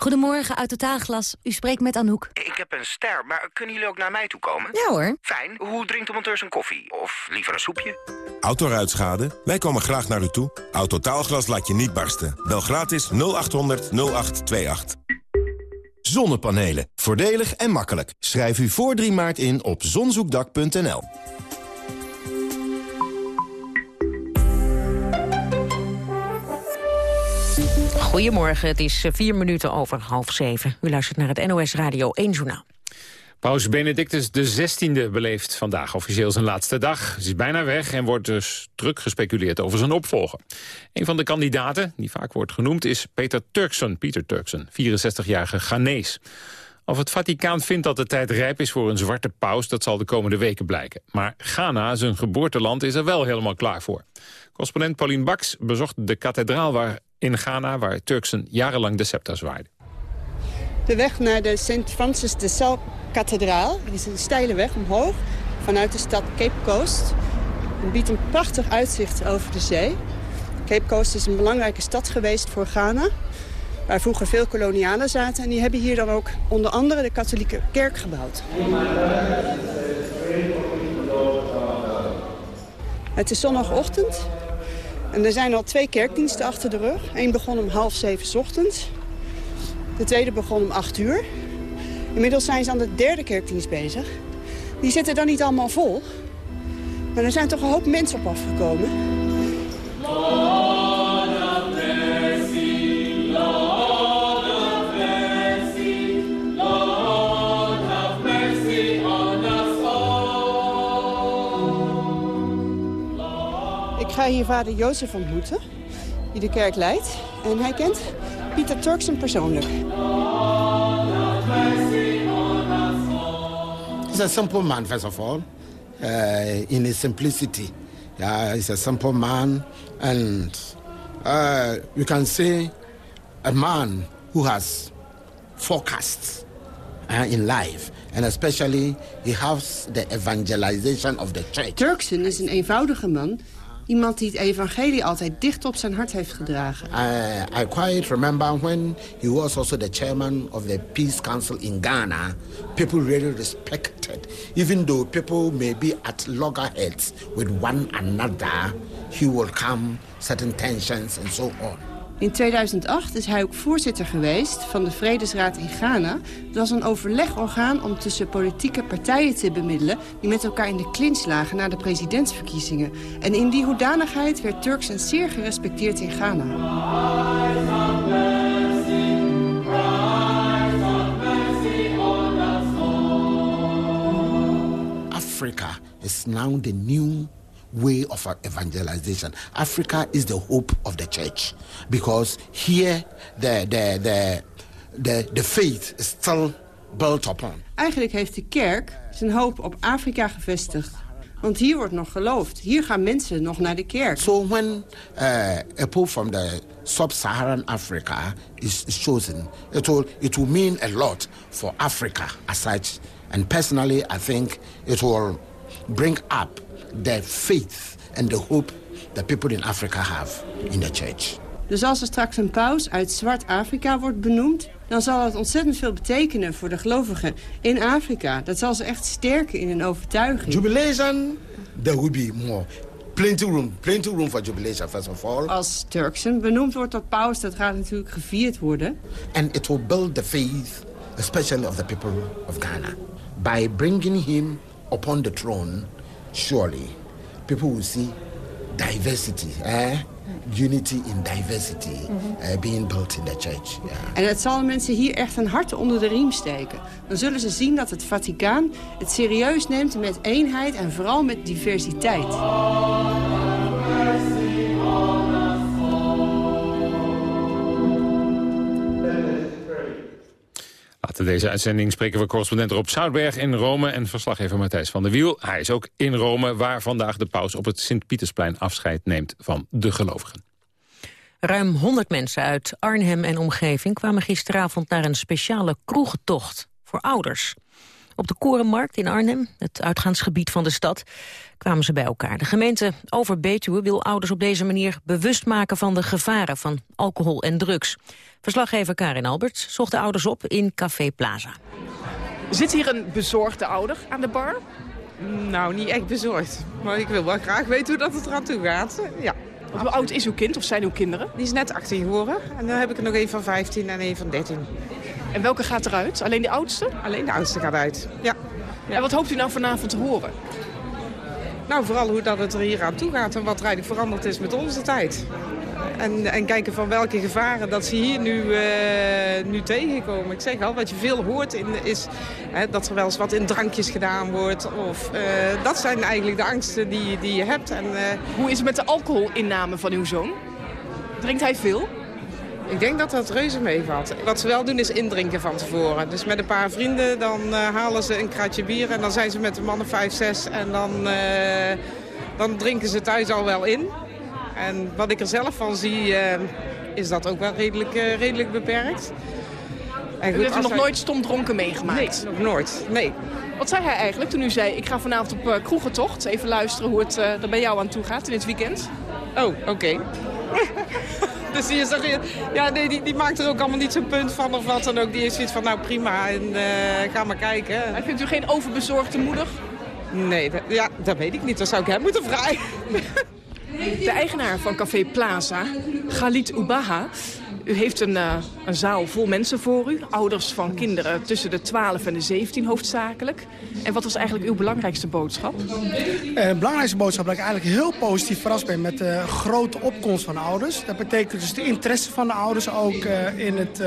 Goedemorgen, uit Totaalglas. U spreekt met Anouk. Ik heb een ster, maar kunnen jullie ook naar mij toe komen? Ja hoor. Fijn. Hoe drinkt de monteur zijn koffie? Of liever een soepje? Autoruitschade? Wij komen graag naar u toe. Autotaalglas laat je niet barsten. Bel gratis 0800 0828. Zonnepanelen. Voordelig en makkelijk. Schrijf u voor 3 maart in op zonzoekdak.nl. Goedemorgen, het is eh, vier minuten over half zeven. U luistert naar het NOS Radio 1 Journaal. Paus Benedictus XVI beleeft vandaag officieel zijn laatste dag. Hij is bijna weg en wordt dus druk gespeculeerd over zijn opvolger. Een van de kandidaten, die vaak wordt genoemd, is Peter Turkson. Pieter Turkson, 64-jarige Ghanese. Of het Vaticaan vindt dat de tijd rijp is voor een zwarte paus... dat zal de komende weken blijken. Maar Ghana, zijn geboorteland, is er wel helemaal klaar voor. Correspondent Pauline Baks bezocht de kathedraal waar, in Ghana... waar Turkson jarenlang de scepter zwaaide. De weg naar de Sint Francis de Sal-kathedraal is een steile weg omhoog... vanuit de stad Cape Coast. Het biedt een prachtig uitzicht over de zee. Cape Coast is een belangrijke stad geweest voor Ghana waar vroeger veel kolonialen zaten. En die hebben hier dan ook onder andere de katholieke kerk gebouwd. Het is zondagochtend en er zijn al twee kerkdiensten achter de rug. Eén begon om half zeven ochtends. De tweede begon om acht uur. Inmiddels zijn ze aan de derde kerkdienst bezig. Die zitten dan niet allemaal vol. Maar er zijn toch een hoop mensen op afgekomen. Ik ga hier vader Jozef ontmoeten, die de kerk leidt. En hij kent Pieter Turksen persoonlijk. He's a simple man, first of all, uh, in his simplicity. Yeah, he's a simple man, and uh, you can a man who has forecasts uh, in life. And especially, he has the evangelization of the church. Turksen is een eenvoudige man Iemand die het evangelie altijd dicht op zijn hart heeft gedragen. I, I quite remember when he was also the chairman of the Peace Council in Ghana. People really respected. Even though people may be at loggerheads with one another, he will calm certain tensions and so on. In 2008 is hij ook voorzitter geweest van de Vredesraad in Ghana. Dat was een overlegorgaan om tussen politieke partijen te bemiddelen... die met elkaar in de clinch lagen na de presidentsverkiezingen. En in die hoedanigheid werd Turks en zeer gerespecteerd in Ghana. Africa is now the new way of evangelization. Africa is the hope of the church because here the, the, the, the, the faith is still built upon. Eigenlijk heeft de kerk zijn hoop op Afrika gevestigd. Want hier wordt nog geloofd. Hier gaan mensen nog naar de kerk. So when uh, a pope from the sub-Saharan Africa is, is chosen, it will, it will mean a lot for Africa as such. And personally, I think it will bring up the faith and the hope that people in Africa have in the church. Dus als er straks een paus uit Zwart-Afrika wordt benoemd... dan zal dat ontzettend veel betekenen voor de gelovigen in Afrika. Dat zal ze echt sterken in hun overtuiging. Jubilation, there will be more. Plenty room, plenty room for jubilation, first of all. Als Turksen benoemd wordt tot paus, dat gaat natuurlijk gevierd worden. And it will build the faith, especially of the people of Ghana. By bringing him upon the throne, surely people will see diversity, eh? unity in diversity uh, being built in the church. Yeah. En het zal mensen hier echt een hart onder de riem steken. Dan zullen ze zien dat het Vaticaan het serieus neemt met eenheid en vooral met diversiteit. Deze uitzending spreken we correspondent Rob Zoutberg in Rome... en verslaggever Matthijs van der Wiel. Hij is ook in Rome, waar vandaag de paus op het Sint-Pietersplein afscheid neemt van de gelovigen. Ruim 100 mensen uit Arnhem en omgeving kwamen gisteravond naar een speciale kroegentocht voor ouders. Op de Korenmarkt in Arnhem, het uitgaansgebied van de stad, kwamen ze bij elkaar. De gemeente Over-Betuwe wil ouders op deze manier bewust maken van de gevaren van alcohol en drugs. Verslaggever Karin Alberts zocht de ouders op in Café Plaza. Zit hier een bezorgde ouder aan de bar? Nou, niet echt bezorgd. Maar ik wil wel graag weten hoe dat het eraan toe gaat. Ja. Hoe oud is uw kind of zijn uw kinderen? Die is net 18 geworden. En dan heb ik er nog een van 15 en een van 13. En welke gaat eruit? Alleen de oudste? Alleen de oudste gaat uit, ja. En wat hoopt u nou vanavond te horen? Nou, vooral hoe dat het er hier aan toe gaat en wat er eigenlijk veranderd is met onze tijd. En, en kijken van welke gevaren dat ze hier nu, eh, nu tegenkomen. Ik zeg al, wat je veel hoort in, is hè, dat er wel eens wat in drankjes gedaan wordt. Of, eh, dat zijn eigenlijk de angsten die, die je hebt. En, eh, Hoe is het met de alcoholinname van uw zoon? Drinkt hij veel? Ik denk dat dat reuze meevalt. Wat ze wel doen is indrinken van tevoren. Dus met een paar vrienden dan uh, halen ze een kratje bier en dan zijn ze met de mannen 5, 6 en dan, uh, dan drinken ze thuis al wel in. En wat ik er zelf van zie uh, is dat ook wel redelijk, redelijk beperkt. En goed, u heeft nog hij... nooit stom dronken meegemaakt? Nee, nog nooit. Nee. Wat zei hij eigenlijk toen u zei, ik ga vanavond op uh, kroegentocht. Even luisteren hoe het uh, er bij jou aan toe gaat in het weekend. Oh, oké. Okay. dus die, is er, ja, nee, die, die, maakt er ook allemaal niet zo'n punt van of wat dan ook. Die is zoiets van, nou prima, en uh, ga maar kijken. En vindt u geen overbezorgde moeder? Nee, dat, ja, dat weet ik niet. Dat zou ik hem moeten vragen. De eigenaar van Café Plaza, Galit Ubaha, u heeft een, uh, een, zaal vol mensen voor u. Ouders van kinderen tussen de 12 en de 17 hoofdzakelijk. En wat was eigenlijk uw belangrijkste boodschap? Uh, de belangrijkste boodschap dat ik eigenlijk heel positief verrast ben met de grote opkomst van ouders. Dat betekent dus de interesse van de ouders ook uh, in het,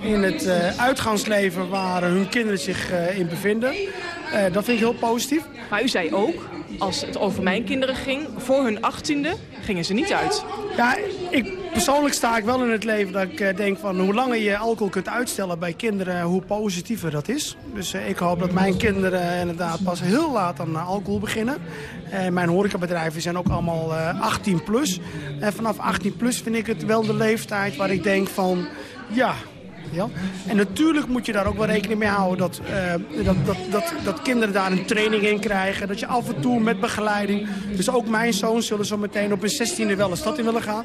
in het uitgangsleven waar hun kinderen zich in bevinden. dat vind ik heel positief. Maar u zei ook, als het over mijn kinderen ging, voor hun achttiende gingen ze niet uit. Ja, ik, persoonlijk sta ik wel in het leven dat ik uh, denk van hoe langer je alcohol kunt uitstellen bij kinderen, hoe positiever dat is. Dus uh, ik hoop dat mijn kinderen inderdaad pas heel laat aan alcohol beginnen. Uh, mijn horecabedrijven zijn ook allemaal 18 plus. En vanaf 18 plus vind ik het wel de leeftijd waar ik denk van ja, En natuurlijk moet je daar ook wel rekening mee houden dat, uh, dat, dat, dat, dat kinderen daar een training in krijgen. Dat je af en toe met begeleiding... Dus ook mijn zoons zullen zo meteen op hun zestiende wel een stad in willen gaan.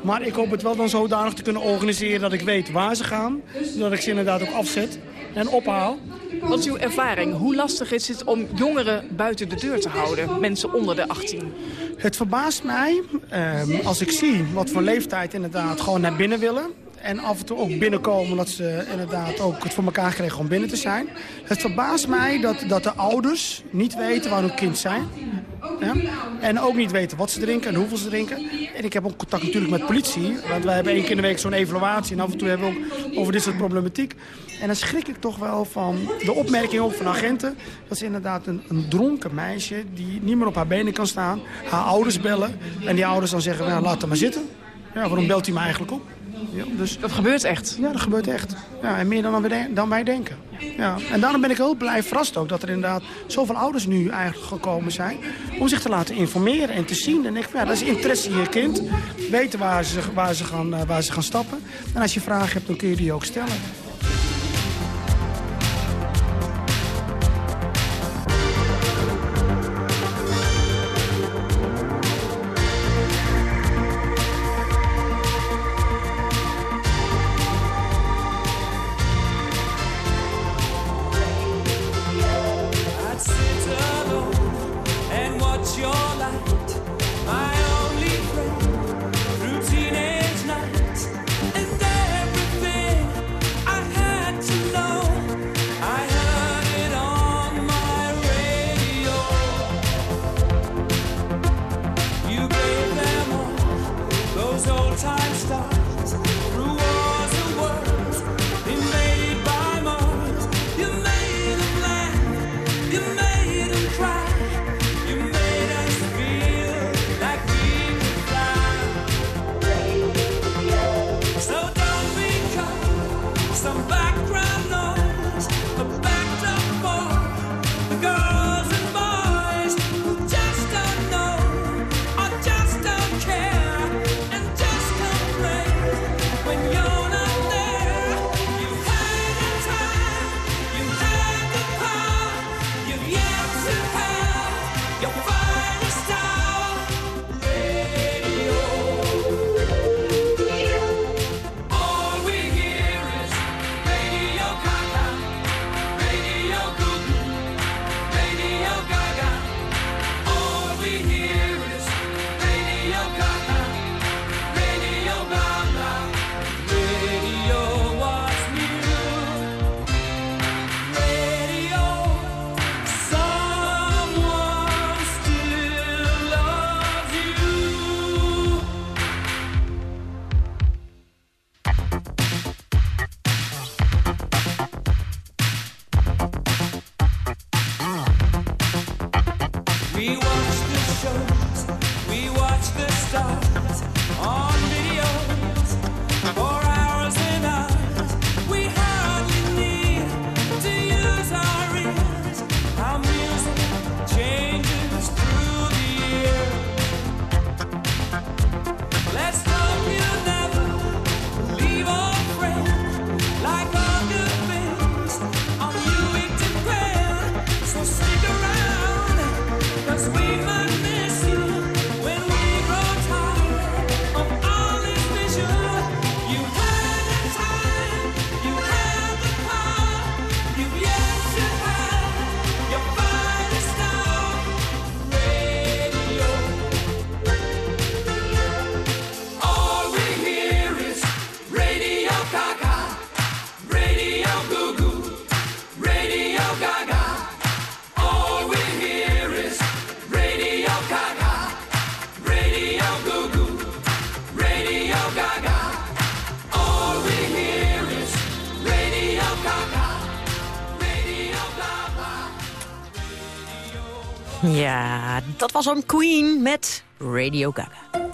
Maar ik hoop het wel dan zodanig te kunnen organiseren dat ik weet waar ze gaan. Dat ik ze inderdaad ook afzet en ophaal. Wat is uw ervaring? Hoe lastig is het om jongeren buiten de deur te houden? Mensen onder de 18? Het verbaast mij uh, als ik zie wat voor leeftijd inderdaad gewoon naar binnen willen. En af en toe ook binnenkomen dat ze inderdaad ook het voor elkaar kregen om binnen te zijn. Het verbaast mij dat, dat de ouders niet weten waar hun kind zijn. En ook niet weten wat ze drinken en hoeveel ze drinken. En ik heb ook contact natuurlijk met politie. Want wij hebben één keer in de week zo'n evaluatie. En af en toe hebben we ook over dit soort problematiek. En dan schrik ik toch wel van de opmerking ook van agenten. Dat ze inderdaad een, een dronken meisje die niet meer op haar benen kan staan. Haar ouders bellen. En die ouders dan zeggen, nou, laat hem maar zitten. Ja, waarom belt hij me eigenlijk op? Ja, dus... Dat gebeurt echt? Ja, dat gebeurt echt. Ja, en meer dan, dan wij denken. Ja. En daarom ben ik heel blij verrast ook dat er inderdaad zoveel ouders nu eigenlijk gekomen zijn... om zich te laten informeren en te zien. En ik, ja, dat is interesse in je kind. Weten waar ze, waar, ze gaan, waar ze gaan stappen. En als je vragen hebt, dan kun je die ook stellen. Dat was een Queen met Radio Gaga.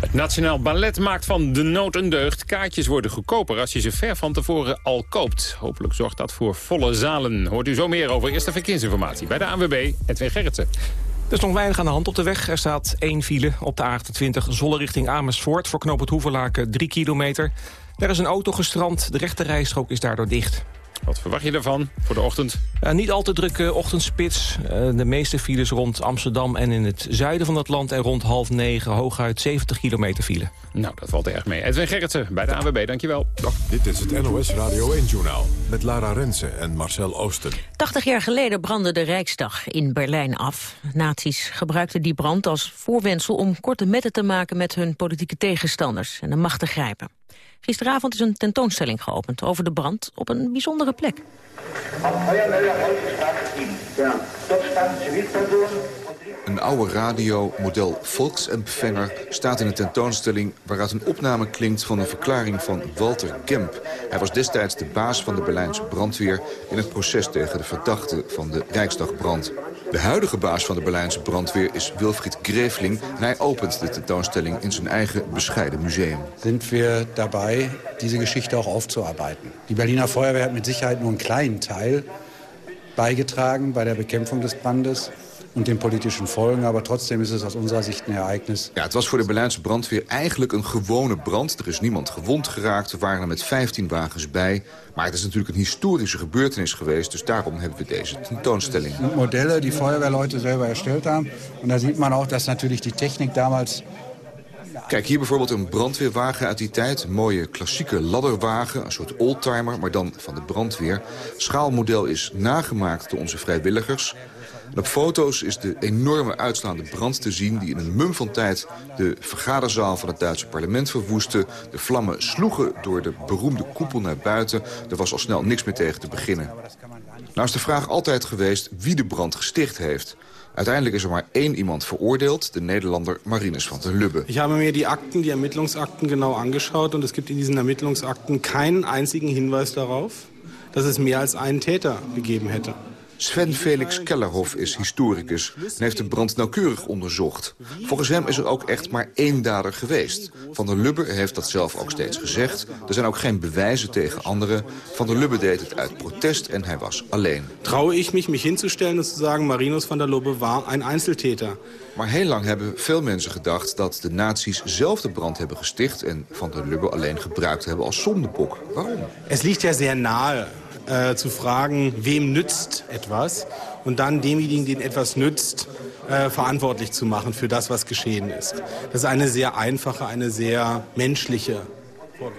Het Nationaal Ballet maakt van de nood een deugd. Kaartjes worden goedkoper als je ze ver van tevoren al koopt. Hopelijk zorgt dat voor volle zalen. Hoort u zo meer over eerste verkeersinformatie bij de ANWB, Edwin Gerritsen. Er is nog weinig aan de hand op de weg. Er staat één file op de A28 Zolle richting Amersfoort... voor knoop het Hoeverlaken 3 kilometer. Er is een auto gestrand, de rechte rijstrook is daardoor dicht. Wat verwacht je ervan voor de ochtend? Eh, niet al te drukke ochtendspits. Eh, de meeste files rond Amsterdam en in het zuiden van het land... en rond half negen hooguit 70 kilometer file. Nou, dat valt erg mee. Edwin Gerritsen bij de ANWB, dankjewel. Dag. Dit is het NOS Radio 1-journaal met Lara Rensen en Marcel Oosten. 80 jaar geleden brandde de Rijksdag in Berlijn af. Nazi's gebruikten die brand als voorwendsel om korte metten te maken met hun politieke tegenstanders en de macht te grijpen. Gisteravond is een tentoonstelling geopend over de brand op een bijzondere plek. Een oude radio, model Volksempfänger, staat in een tentoonstelling... waaruit een opname klinkt van een verklaring van Walter Kemp. Hij was destijds de baas van de Berlijnse brandweer... in het proces tegen de verdachte van de Rijksdagbrand. De huidige baas van de Berlijnse brandweer is Wilfried Greefling... en hij opent de tentoonstelling in zijn eigen bescheiden museum. sind wir dabei, diese Geschichte auch aufzuarbeiten. Die Berliner Feuerwehr hat mit Sicherheit nur einen kleinen Teil beigetragen bei der Bekämpfung des Brandes und den politischen Folgen, aber trotzdem ist es aus unserer Sicht ein Ereignis. Ja, het was voor de Berlijnse brandweer eigenlijk een gewone brand. Er is niemand gewond geraakt. We waren er met 15 wagens bij. Maar het is natuurlijk een historische gebeurtenis geweest. Dus daarom hebben we deze tentoonstelling. Und Modelle, die Feuerwehrleute selber erstellt haben. Und da sieht man auch, dass natürlich die Technik damals Kijk, hier bijvoorbeeld een brandweerwagen uit die tijd. Een mooie klassieke ladderwagen, een soort oldtimer, maar dan van de brandweer. Schaalmodel is nagemaakt door onze vrijwilligers. En op foto's is de enorme uitslaande brand te zien... die in een mum van tijd de vergaderzaal van het Duitse parlement verwoestte. De vlammen sloegen door de beroemde koepel naar buiten. Er was al snel niks meer tegen te beginnen. Nou is de vraag altijd geweest wie de brand gesticht heeft. Uiteindelijk is er maar één iemand veroordeeld, de Nederlander Marinus van der Lubbe. Ich habe mir die Akten, die Ermittlungsakten genau angeschaut und es gibt in diesen Ermittlungsakten keinen einzigen Hinweis darauf, dass es mehr als einen Täter gegeben hätte. Sven Felix Kellerhoff is historicus en heeft de brand nauwkeurig onderzocht. Volgens hem is er ook echt maar één dader geweest. Van der Lubbe heeft dat zelf ook steeds gezegd. Er zijn ook geen bewijzen tegen anderen. Van der Lubbe deed het uit protest en hij was alleen. Traue ich mich, mich hinzustellen und zu sagen, Marinus van der Lubbe war ein Einzeltäter. Maar heel lang hebben veel mensen gedacht dat de nazi's zelf de brand hebben gesticht... en Van der Lubbe alleen gebruikt hebben als zondebok. Waarom? Es liegt ja sehr nahe, äh, zu fragen, wem nützt etwas und dann demjenigen, den etwas nützt, äh, verantwortlich zu machen für das, was geschehen ist. Das ist eine sehr einfache, eine sehr menschliche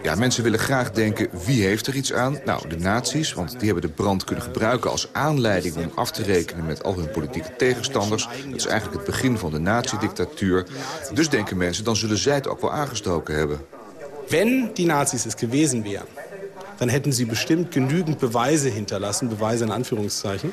Ja, mensen willen graag denken, wie heeft er iets aan? Nou, de nazi's, want die hebben de brand kunnen gebruiken als aanleiding... om af te rekenen met al hun politieke tegenstanders. Dat is eigenlijk het begin van de nazi-dictatuur. Dus denken mensen, dan zullen zij het ook wel aangestoken hebben. Wenn die Nazis es gewesen wären, dann hätten sie bestimmt genügend Beweise hinterlassen, Beweise in Anführungszeichen,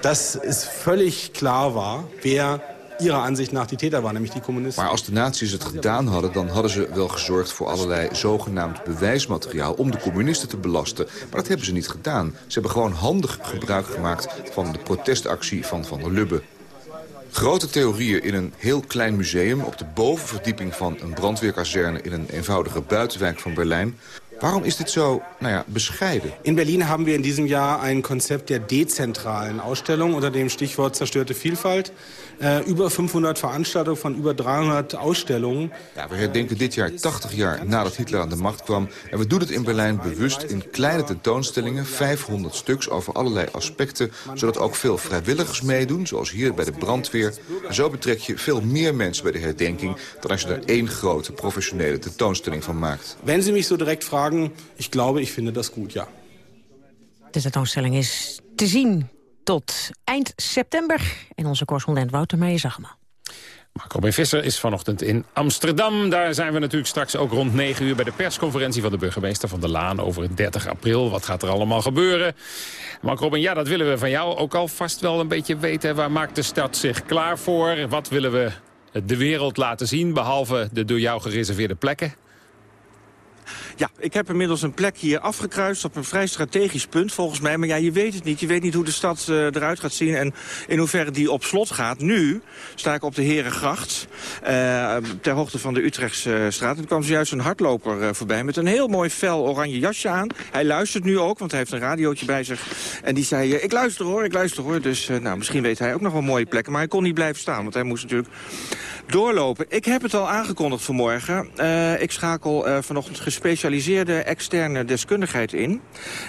dass es völlig klar war, wer ihrer Ansicht nach die Täter waren, nämlich die Kommunisten. Maar als de nazi's het gedaan hadden, dan hadden ze wel gezorgd voor allerlei zogenaamd bewijsmateriaal om de communisten te belasten. Maar dat hebben ze niet gedaan. Ze hebben gewoon handig gebruik gemaakt van de protestactie van Van der Lubbe. Grote theorieën in een heel klein museum... op de bovenverdieping van een brandweerkazerne... in een eenvoudige buitenwijk van Berlijn. Waarom is dit zo nou ja, bescheiden? In Berlin haben wir in diesem Jahr ein Konzept der dezentralen Ausstellung unter dem Stichwort zerstörte Vielfalt. Äh, über 500 Veranstaltungen von über 300 Ausstellungen. Ja, we herdenken dit jaar 80 jaar nadat Hitler aan de macht kwam. En we doen het in Berlijn bewust in kleine tentoonstellingen, 500 stuks over allerlei aspecten, zodat ook veel vrijwilligers meedoen, zoals hier bij de brandweer. En zo betrek je veel meer mensen bij de herdenking dan als je er één grote professionele tentoonstelling van maakt. Wenn Sie mich so direkt fragen, ich glaube, ich finde das gut, ja. De tentoonstelling is te zien tot eind september. En onze correspondent Wouter Meijer zag hem al. Mark Robin Visser is vanochtend in Amsterdam. Daar zijn we natuurlijk straks ook rond 9 uur... bij de persconferentie van de burgemeester van de Laan over het 30 april. Wat gaat er allemaal gebeuren? Mark Robin, ja, dat willen we van jou ook alvast wel een beetje weten. Waar maakt de stad zich klaar voor? Wat willen we de wereld laten zien, behalve de door jou gereserveerde plekken? Ja, ik heb inmiddels een plek hier afgekruist op een vrij strategisch punt volgens mij. Maar ja, je weet het niet. Je weet niet hoe de stad eh, eruit gaat zien en in hoeverre die op slot gaat. Nu sta ik op de Herengracht, eh, ter hoogte van de Utrechtse straat. En er kwam zojuist een hardloper eh, voorbij met een heel mooi fel oranje jasje aan. Hij luistert nu ook, want hij heeft een radiootje bij zich. En die zei, eh, ik luister hoor, ik luister hoor. Dus eh, nou, misschien weet hij ook nog wel mooie plekken. Maar hij kon niet blijven staan, want hij moest natuurlijk doorlopen. Ik heb het al aangekondigd vanmorgen. Eh, ik schakel eh, vanochtend gespecialiseerde externe deskundigheid in.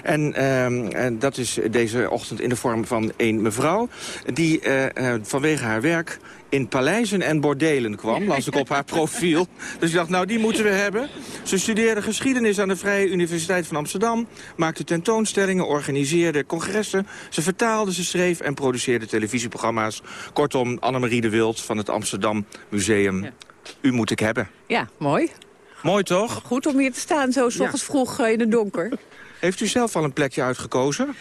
En, ehm, en dat is deze ochtend in de vorm van een mevrouw... die eh, vanwege haar werk in paleizen en bordelen kwam, las ik op haar profiel. Dus ik dacht, nou, die moeten we hebben. Ze studeerde geschiedenis aan de Vrije Universiteit van Amsterdam... maakte tentoonstellingen, organiseerde congressen... ze vertaalde, ze schreef en produceerde televisieprogramma's. Kortom, Annemarie de Wild van het Amsterdam Museum. U moet ik hebben. Ja, mooi. Mooi, toch? Goed om hier te staan, zo s ochtends vroeg eh, in het donker. Heeft u zelf al een plekje uitgekozen?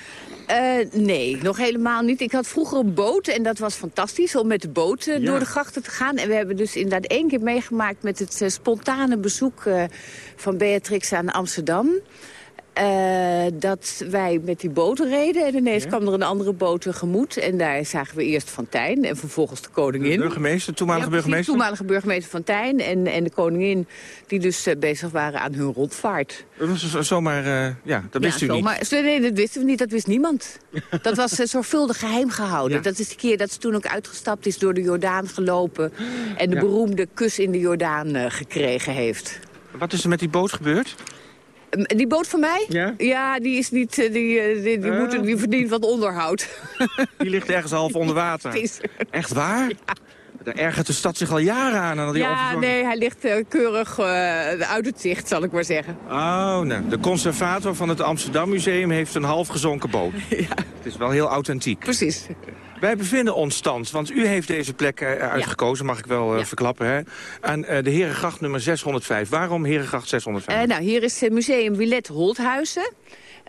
Eh, nee, nog helemaal niet. Ik had vroeger een boot en dat was fantastisch om met de boot door de grachten te gaan. En we hebben dus inderdaad één keer meegemaakt met het eh, spontane bezoek eh, van Beatrix aan Amsterdam. Eh, dat wij met die boot reden en ineens kwam er een andere boot tegemoet. En daar zagen we eerst Fontijn en vervolgens de koningin. De burgemeester, toenmalige Ja, burgemeester? toenmalige burgemeester Fontijn en, en de koningin... die dus eh, bezig waren aan hun rondvaart. Zomaar, eh, ja, dat wist ja, u niet. Nee, dat wisten we niet, dat wist niemand. dat was zorgvuldig geheim gehouden. Dat is de keer dat ze toen ook uitgestapt is, door de Jordaan gelopen... en de beroemde kus in de Jordaan gekregen heeft. Wat is er met die boot gebeurd? Die boot van mij? Ja? die is niet. eh, Die, eh, die, die, Ah. moet, die verdient wat onderhoud. Die ligt ergens half onder water. Echt waar? Daar ergert de stad zich al jaren aan. aan die Ja, nee, hij ligt eh, keurig eh, uit het zicht, zal ik maar zeggen. Oh, nee. De conservator van het Amsterdam Museum heeft een half gezonken boot. ja. Het is wel heel authentiek. Precies. Wij bevinden ons thans, want u heeft deze plek eh, uitgekozen, mag ik wel verklappen, hè? aan eh, de Herengracht nummer 605. Waarom Herengracht 605? Eh, nou, hier is het museum Willet Holthuizen.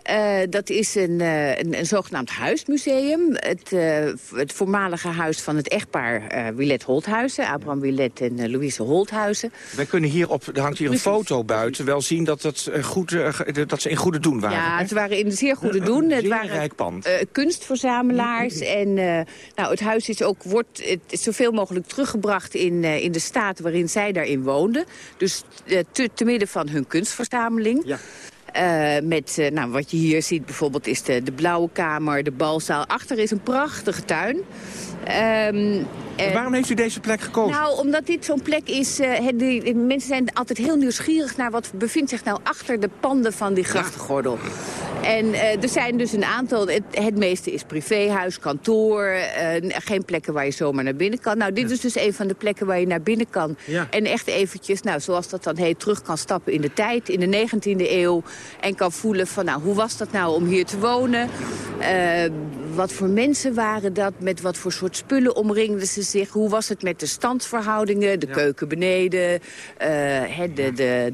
Eh, dat is een, eh, een, een zogenaamd huismuseum. Het, eh, het voormalige huis van het echtpaar Willet Holthuizen. Abraham Willet en Louise Holthuizen. Wij kunnen hier op, er hangt hier een foto buiten, wel zien dat, het, eh, goed, dat ze in goede doen waren. Ja, hè? het waren in zeer goede doen. Het waren rijk pand. kunstverzamelaars. En nou, het huis is ook, wordt het zoveel mogelijk teruggebracht in, in de staat waarin zij daarin woonden. Dus te, te midden van hun kunstverzameling. Ja. Eh, met, eh, nou, wat je hier ziet bijvoorbeeld is de, de blauwe kamer, de balzaal. Achter is een prachtige tuin. Ehm, en- Waarom heeft u deze plek gekozen? nou, omdat dit zo'n plek is... eh, het- die, die mensen zijn altijd heel nieuwsgierig naar wat bevindt zich nou achter de panden van die grachtengordel. En eh, er zijn dus een aantal... Het, het meeste is privéhuis, kantoor, eh, geen plekken waar je zomaar naar binnen kan. Nou, dit is dus een van de plekken waar je naar binnen kan. Ja. En echt eventjes, nou, zoals dat dan heet, terug kan stappen in de tijd, in de 19e eeuw. En kan voelen van, nou, hoe was dat nou om hier te wonen? Wat voor mensen waren dat? Met wat voor soort spullen omringden ze zich? Hoe was het met de standsverhoudingen? De keuken beneden, eh, het, de, de,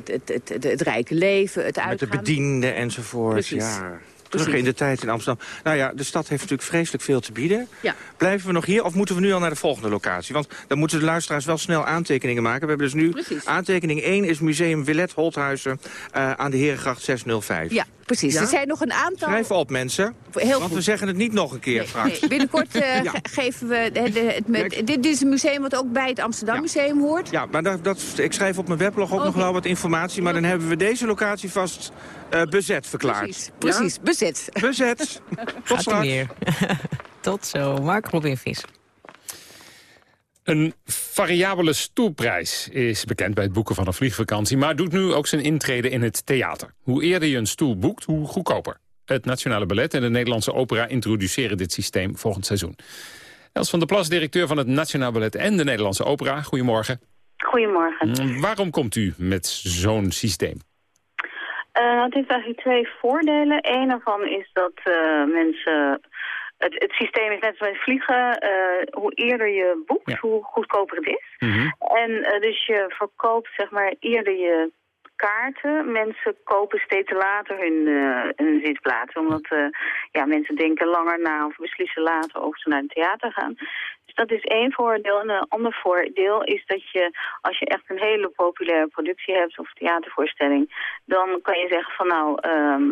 het, rijke leven, het Met de uitgaan. bedienden enzovoort. Precies. Ja. Terug Precies. in de tijd in Amsterdam. Nou ja, de stad heeft natuurlijk vreselijk veel te bieden. Ja. Blijven we nog hier of moeten we nu al naar de volgende locatie? Want dan moeten de luisteraars wel snel aantekeningen maken. We hebben dus nu Precies. aantekening 1 is Museum Willet Holthuizen eh, aan de Herengracht 605. Ja, precies. Ja? Er zijn nog een aantal... Schrijf op, mensen. Heel Want we zeggen het niet nog een keer straks. Nee, binnenkort eh, Ja. geven we... De, de- het met, dit, is een museum wat ook bij het Amsterdam Museum hoort. Ja, maar dat, dat, ik schrijf op mijn weblog ook nog wel wat informatie. Maar dan hebben we deze locatie vast eh, bezet verklaard. Precies, precies. Bezet. Bezet. Tot straks. weer. Tot zo. Mark Robin Vis. Een variabele stoelprijs is bekend bij het boeken van een vliegvakantie... maar doet nu ook zijn intrede in het theater. Hoe eerder je een stoel boekt, hoe goedkoper. Het Nationale Ballet en de Nederlandse Opera introduceren dit systeem volgend seizoen. Els van der Plas, directeur van het Nationaal Ballet en de Nederlandse Opera. Goedemorgen. Goedemorgen. Mm, Waarom komt u met zo'n systeem? Eh, het heeft eigenlijk twee voordelen. Eén daarvan is dat eh, mensen... Het, het systeem is net zoals met vliegen. eh, hoe eerder je boekt, hoe goedkoper het is. En eh, dus je verkoopt zeg maar eerder je kaarten. Mensen kopen steeds later hun, eh, hun zitplaatsen. Omdat ja, mensen denken langer na of beslissen later of ze naar het theater gaan. Dus dat is één voordeel. En een ander voordeel is dat je, als je echt een hele populaire productie hebt of theatervoorstelling, dan kan je zeggen van nou, ehm,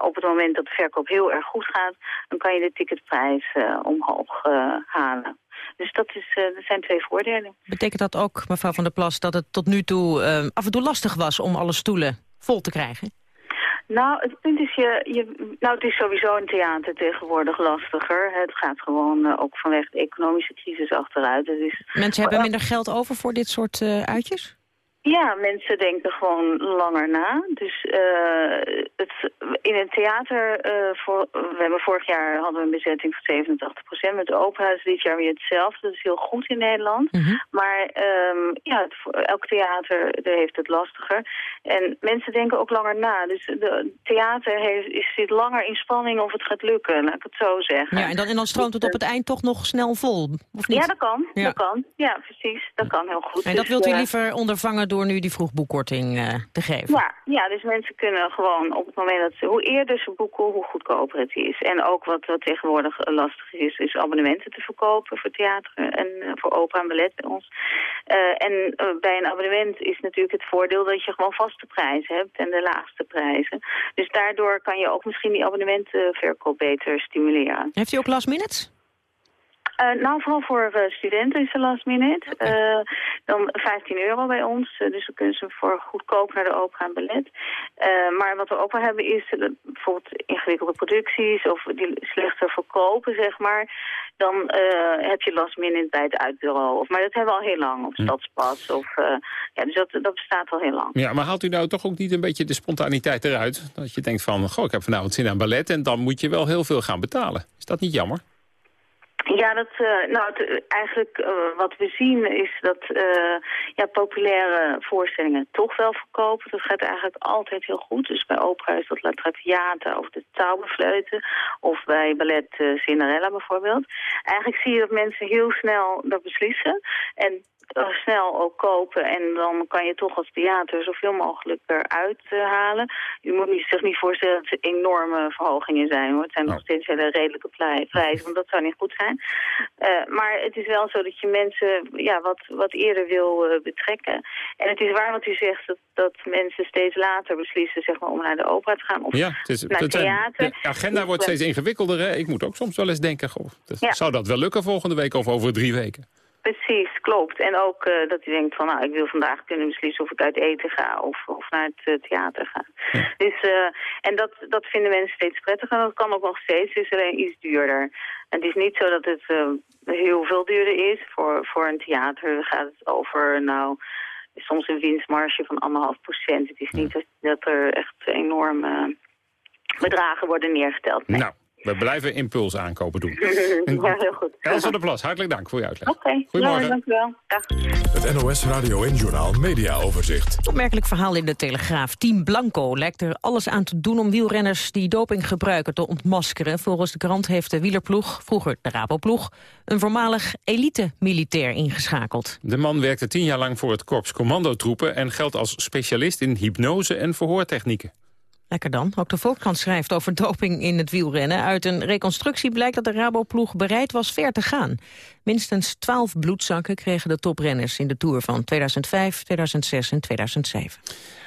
op het moment dat de verkoop heel erg goed gaat, dan kan je de ticketprijs eh, omhoog eh, halen. Dus dat, is, eh, dat zijn twee voordelen. Betekent dat ook, mevrouw van der Plas, dat het tot nu toe af en toe lastig was om alle stoelen vol te krijgen? Nou, het punt is, je, je, nou, het is sowieso in theater tegenwoordig lastiger. Het gaat gewoon ook vanwege de economische crisis achteruit. Mensen hebben minder geld over voor dit soort uitjes? Ja, mensen denken gewoon langer na. Dus eh, het, in het theater, eh, voor, we hebben vorig jaar hadden we een bezetting van 87%. Met de openhuis dit jaar weer hetzelfde. Dat is heel goed in Nederland. Maar ehm, ja, het, elk theater heeft het lastiger. En mensen denken ook langer na. Dus de theater heeft, is, zit langer in spanning of het gaat lukken, laat ik het zo zeggen. Ja, en dan, en dan stroomt het op het eind toch nog snel vol, of niet? Ja, dat kan. Ja. Dat kan. Ja, precies. Dat kan heel goed. En dat Dus, wilt u eh, liever ondervangen door nu die vroegboekkorting eh, te geven? Ja, ja, dus mensen kunnen gewoon op het moment dat ze... Hoe eerder ze boeken, hoe goedkoper het is. En ook wat, wat tegenwoordig lastig is, is abonnementen te verkopen voor theater en eh, voor opera en ballet bij ons. Eh, en bij een abonnement is natuurlijk het voordeel dat je gewoon vaste prijzen hebt en de laagste prijzen. Dus daardoor kan je ook misschien die abonnementenverkoop beter stimuleren. Heeft u ook last minutes? Nou, vooral voor studenten is de last minute. Dan 15 euro bij ons. Eh, dus dan kunnen ze voor goedkoop naar de opera en ballet. Eh, maar wat we ook wel hebben is eh, bijvoorbeeld ingewikkelde producties... of die slechter verkopen, zeg maar. Dan heb je last minute bij het uitbureau. Of, maar dat hebben we al heel lang. Of Stadspad. Of, eh, ja, dus dat, dat bestaat al heel lang. Ja, maar haalt u nou toch ook niet een beetje de spontaniteit eruit? Dat je denkt van, goh, ik heb vanavond zin aan ballet... en dan moet je wel heel veel gaan betalen. Is dat niet jammer? Ja, dat, eh, nou, eh, eigenlijk eh, wat we zien is dat ja, populaire voorstellingen toch wel verkopen. Dat gaat eigenlijk altijd heel goed. Dus bij opera is dat La Traviata of de Tauberfleuten. Of bij ballet Cinderella bijvoorbeeld. Eigenlijk zie je dat mensen heel snel dat beslissen. En eh, snel ook kopen. En dan kan je toch als theater zoveel mogelijk eruit eh, halen. Je moet niet- zich niet voorstellen dat het enorme verhogingen zijn. Hoor. Het zijn nog steeds hele redelijke prijzen, want dat zou niet goed zijn. Eh, maar het is wel zo dat je mensen ja, wat, wat eerder wil eh, betrekken. En het is waar wat u zegt, dat, dat mensen steeds later beslissen zeg maar, om naar de opera te gaan. Of Ja, het is, naar het zijn- theater. de agenda wordt steeds ingewikkelder. Hè? Ik moet ook soms wel eens denken, goh, dat- Ja. zou dat wel lukken volgende week of over drie weken? Precies, klopt. En ook eh, dat u denkt van, nou, ik wil vandaag kunnen beslissen of ik uit eten ga of, of naar het eh, theater ga. Dus, eh, en dat, dat vinden mensen steeds prettiger. En dat kan ook nog steeds, het is alleen iets duurder. En het is niet zo dat het heel veel duurder is. Voor, voor een theater gaat het over, nou, soms een winstmarge van anderhalf procent. Het is niet dat, dat er echt enorme bedragen worden neergeteld. Nee. Nou, we blijven impuls aankopen doen. ja, heel goed. Els van der Plas, hartelijk dank voor je uitleg. Oké, Goedemorgen. nou, dank u wel. Dag. Het NOS Radio en Journaal Media Overzicht. Opmerkelijk verhaal in de Telegraaf. Team Blanco lijkt er alles aan te doen om wielrenners die doping gebruiken te ontmaskeren. Volgens de krant heeft de wielerploeg, vroeger de Raboploeg, een voormalig elite-militair ingeschakeld. De man werkte tien jaar lang voor het korps commandotroepen... en geldt als specialist in hypnose en verhoortechnieken. Lekker dan. Ook de Volkskrant schrijft over doping in het wielrennen. Uit een reconstructie blijkt dat de Raboploeg bereid was ver te gaan. Minstens 12 bloedzakken kregen de toprenners in de Tour van 2005, 2006 en 2007.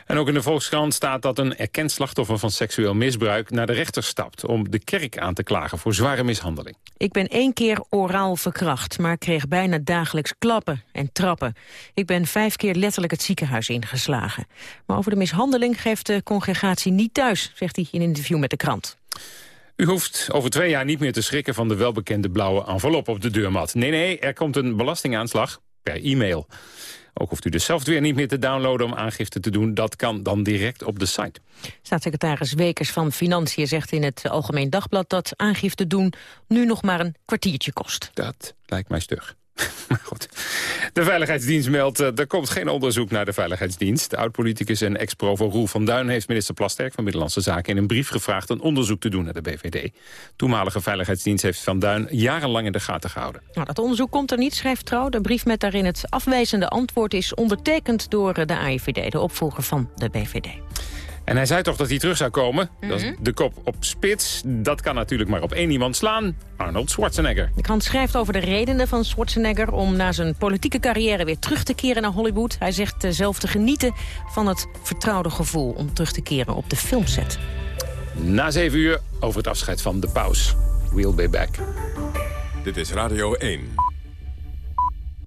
En ook in de Volkskrant staat dat een erkend slachtoffer van seksueel misbruik naar de rechter stapt om de kerk aan te klagen voor zware mishandeling. Ik ben één keer oraal verkracht, maar kreeg bijna dagelijks klappen en trappen. Ik ben vijf keer letterlijk het ziekenhuis ingeslagen. Maar over de mishandeling geeft de congregatie niet thuis, zegt hij in een interview met de krant. U hoeft over twee jaar niet meer te schrikken van de welbekende blauwe envelop op de deurmat. Nee, nee, er komt een belastingaanslag per e-mail. Ook hoeft u de software niet meer te downloaden om aangifte te doen. Dat kan dan direct op de site. Staatssecretaris Wekers van Financiën zegt in het Algemeen Dagblad... dat aangifte doen nu nog maar een kwartiertje kost. Dat lijkt mij stug. De Veiligheidsdienst meldt, uh, er komt geen onderzoek naar de Veiligheidsdienst. De oud-politicus en ex-provo Roel van Duin heeft minister Plasterk van Middellandse Zaken in een brief gevraagd een onderzoek te doen naar de BVD. Toenmalige Veiligheidsdienst heeft Van Duin jarenlang in de gaten gehouden. Nou, dat onderzoek komt er niet, schrijft Trouw. De brief met daarin het afwijzende antwoord is ondertekend door de AIVD, de opvolger van de BVD. En hij zei toch dat hij terug zou komen? Mm -hmm. Dat is de kop op spits. Dat kan natuurlijk maar op één iemand slaan. Arnold Schwarzenegger. De krant schrijft over de redenen van Schwarzenegger... om na zijn politieke carrière weer terug te keren naar Hollywood. Hij zegt zelf te genieten van het vertrouwde gevoel... om terug te keren op de filmset. Na zeven uur over het afscheid van de paus. We'll be back. Dit is Radio 1.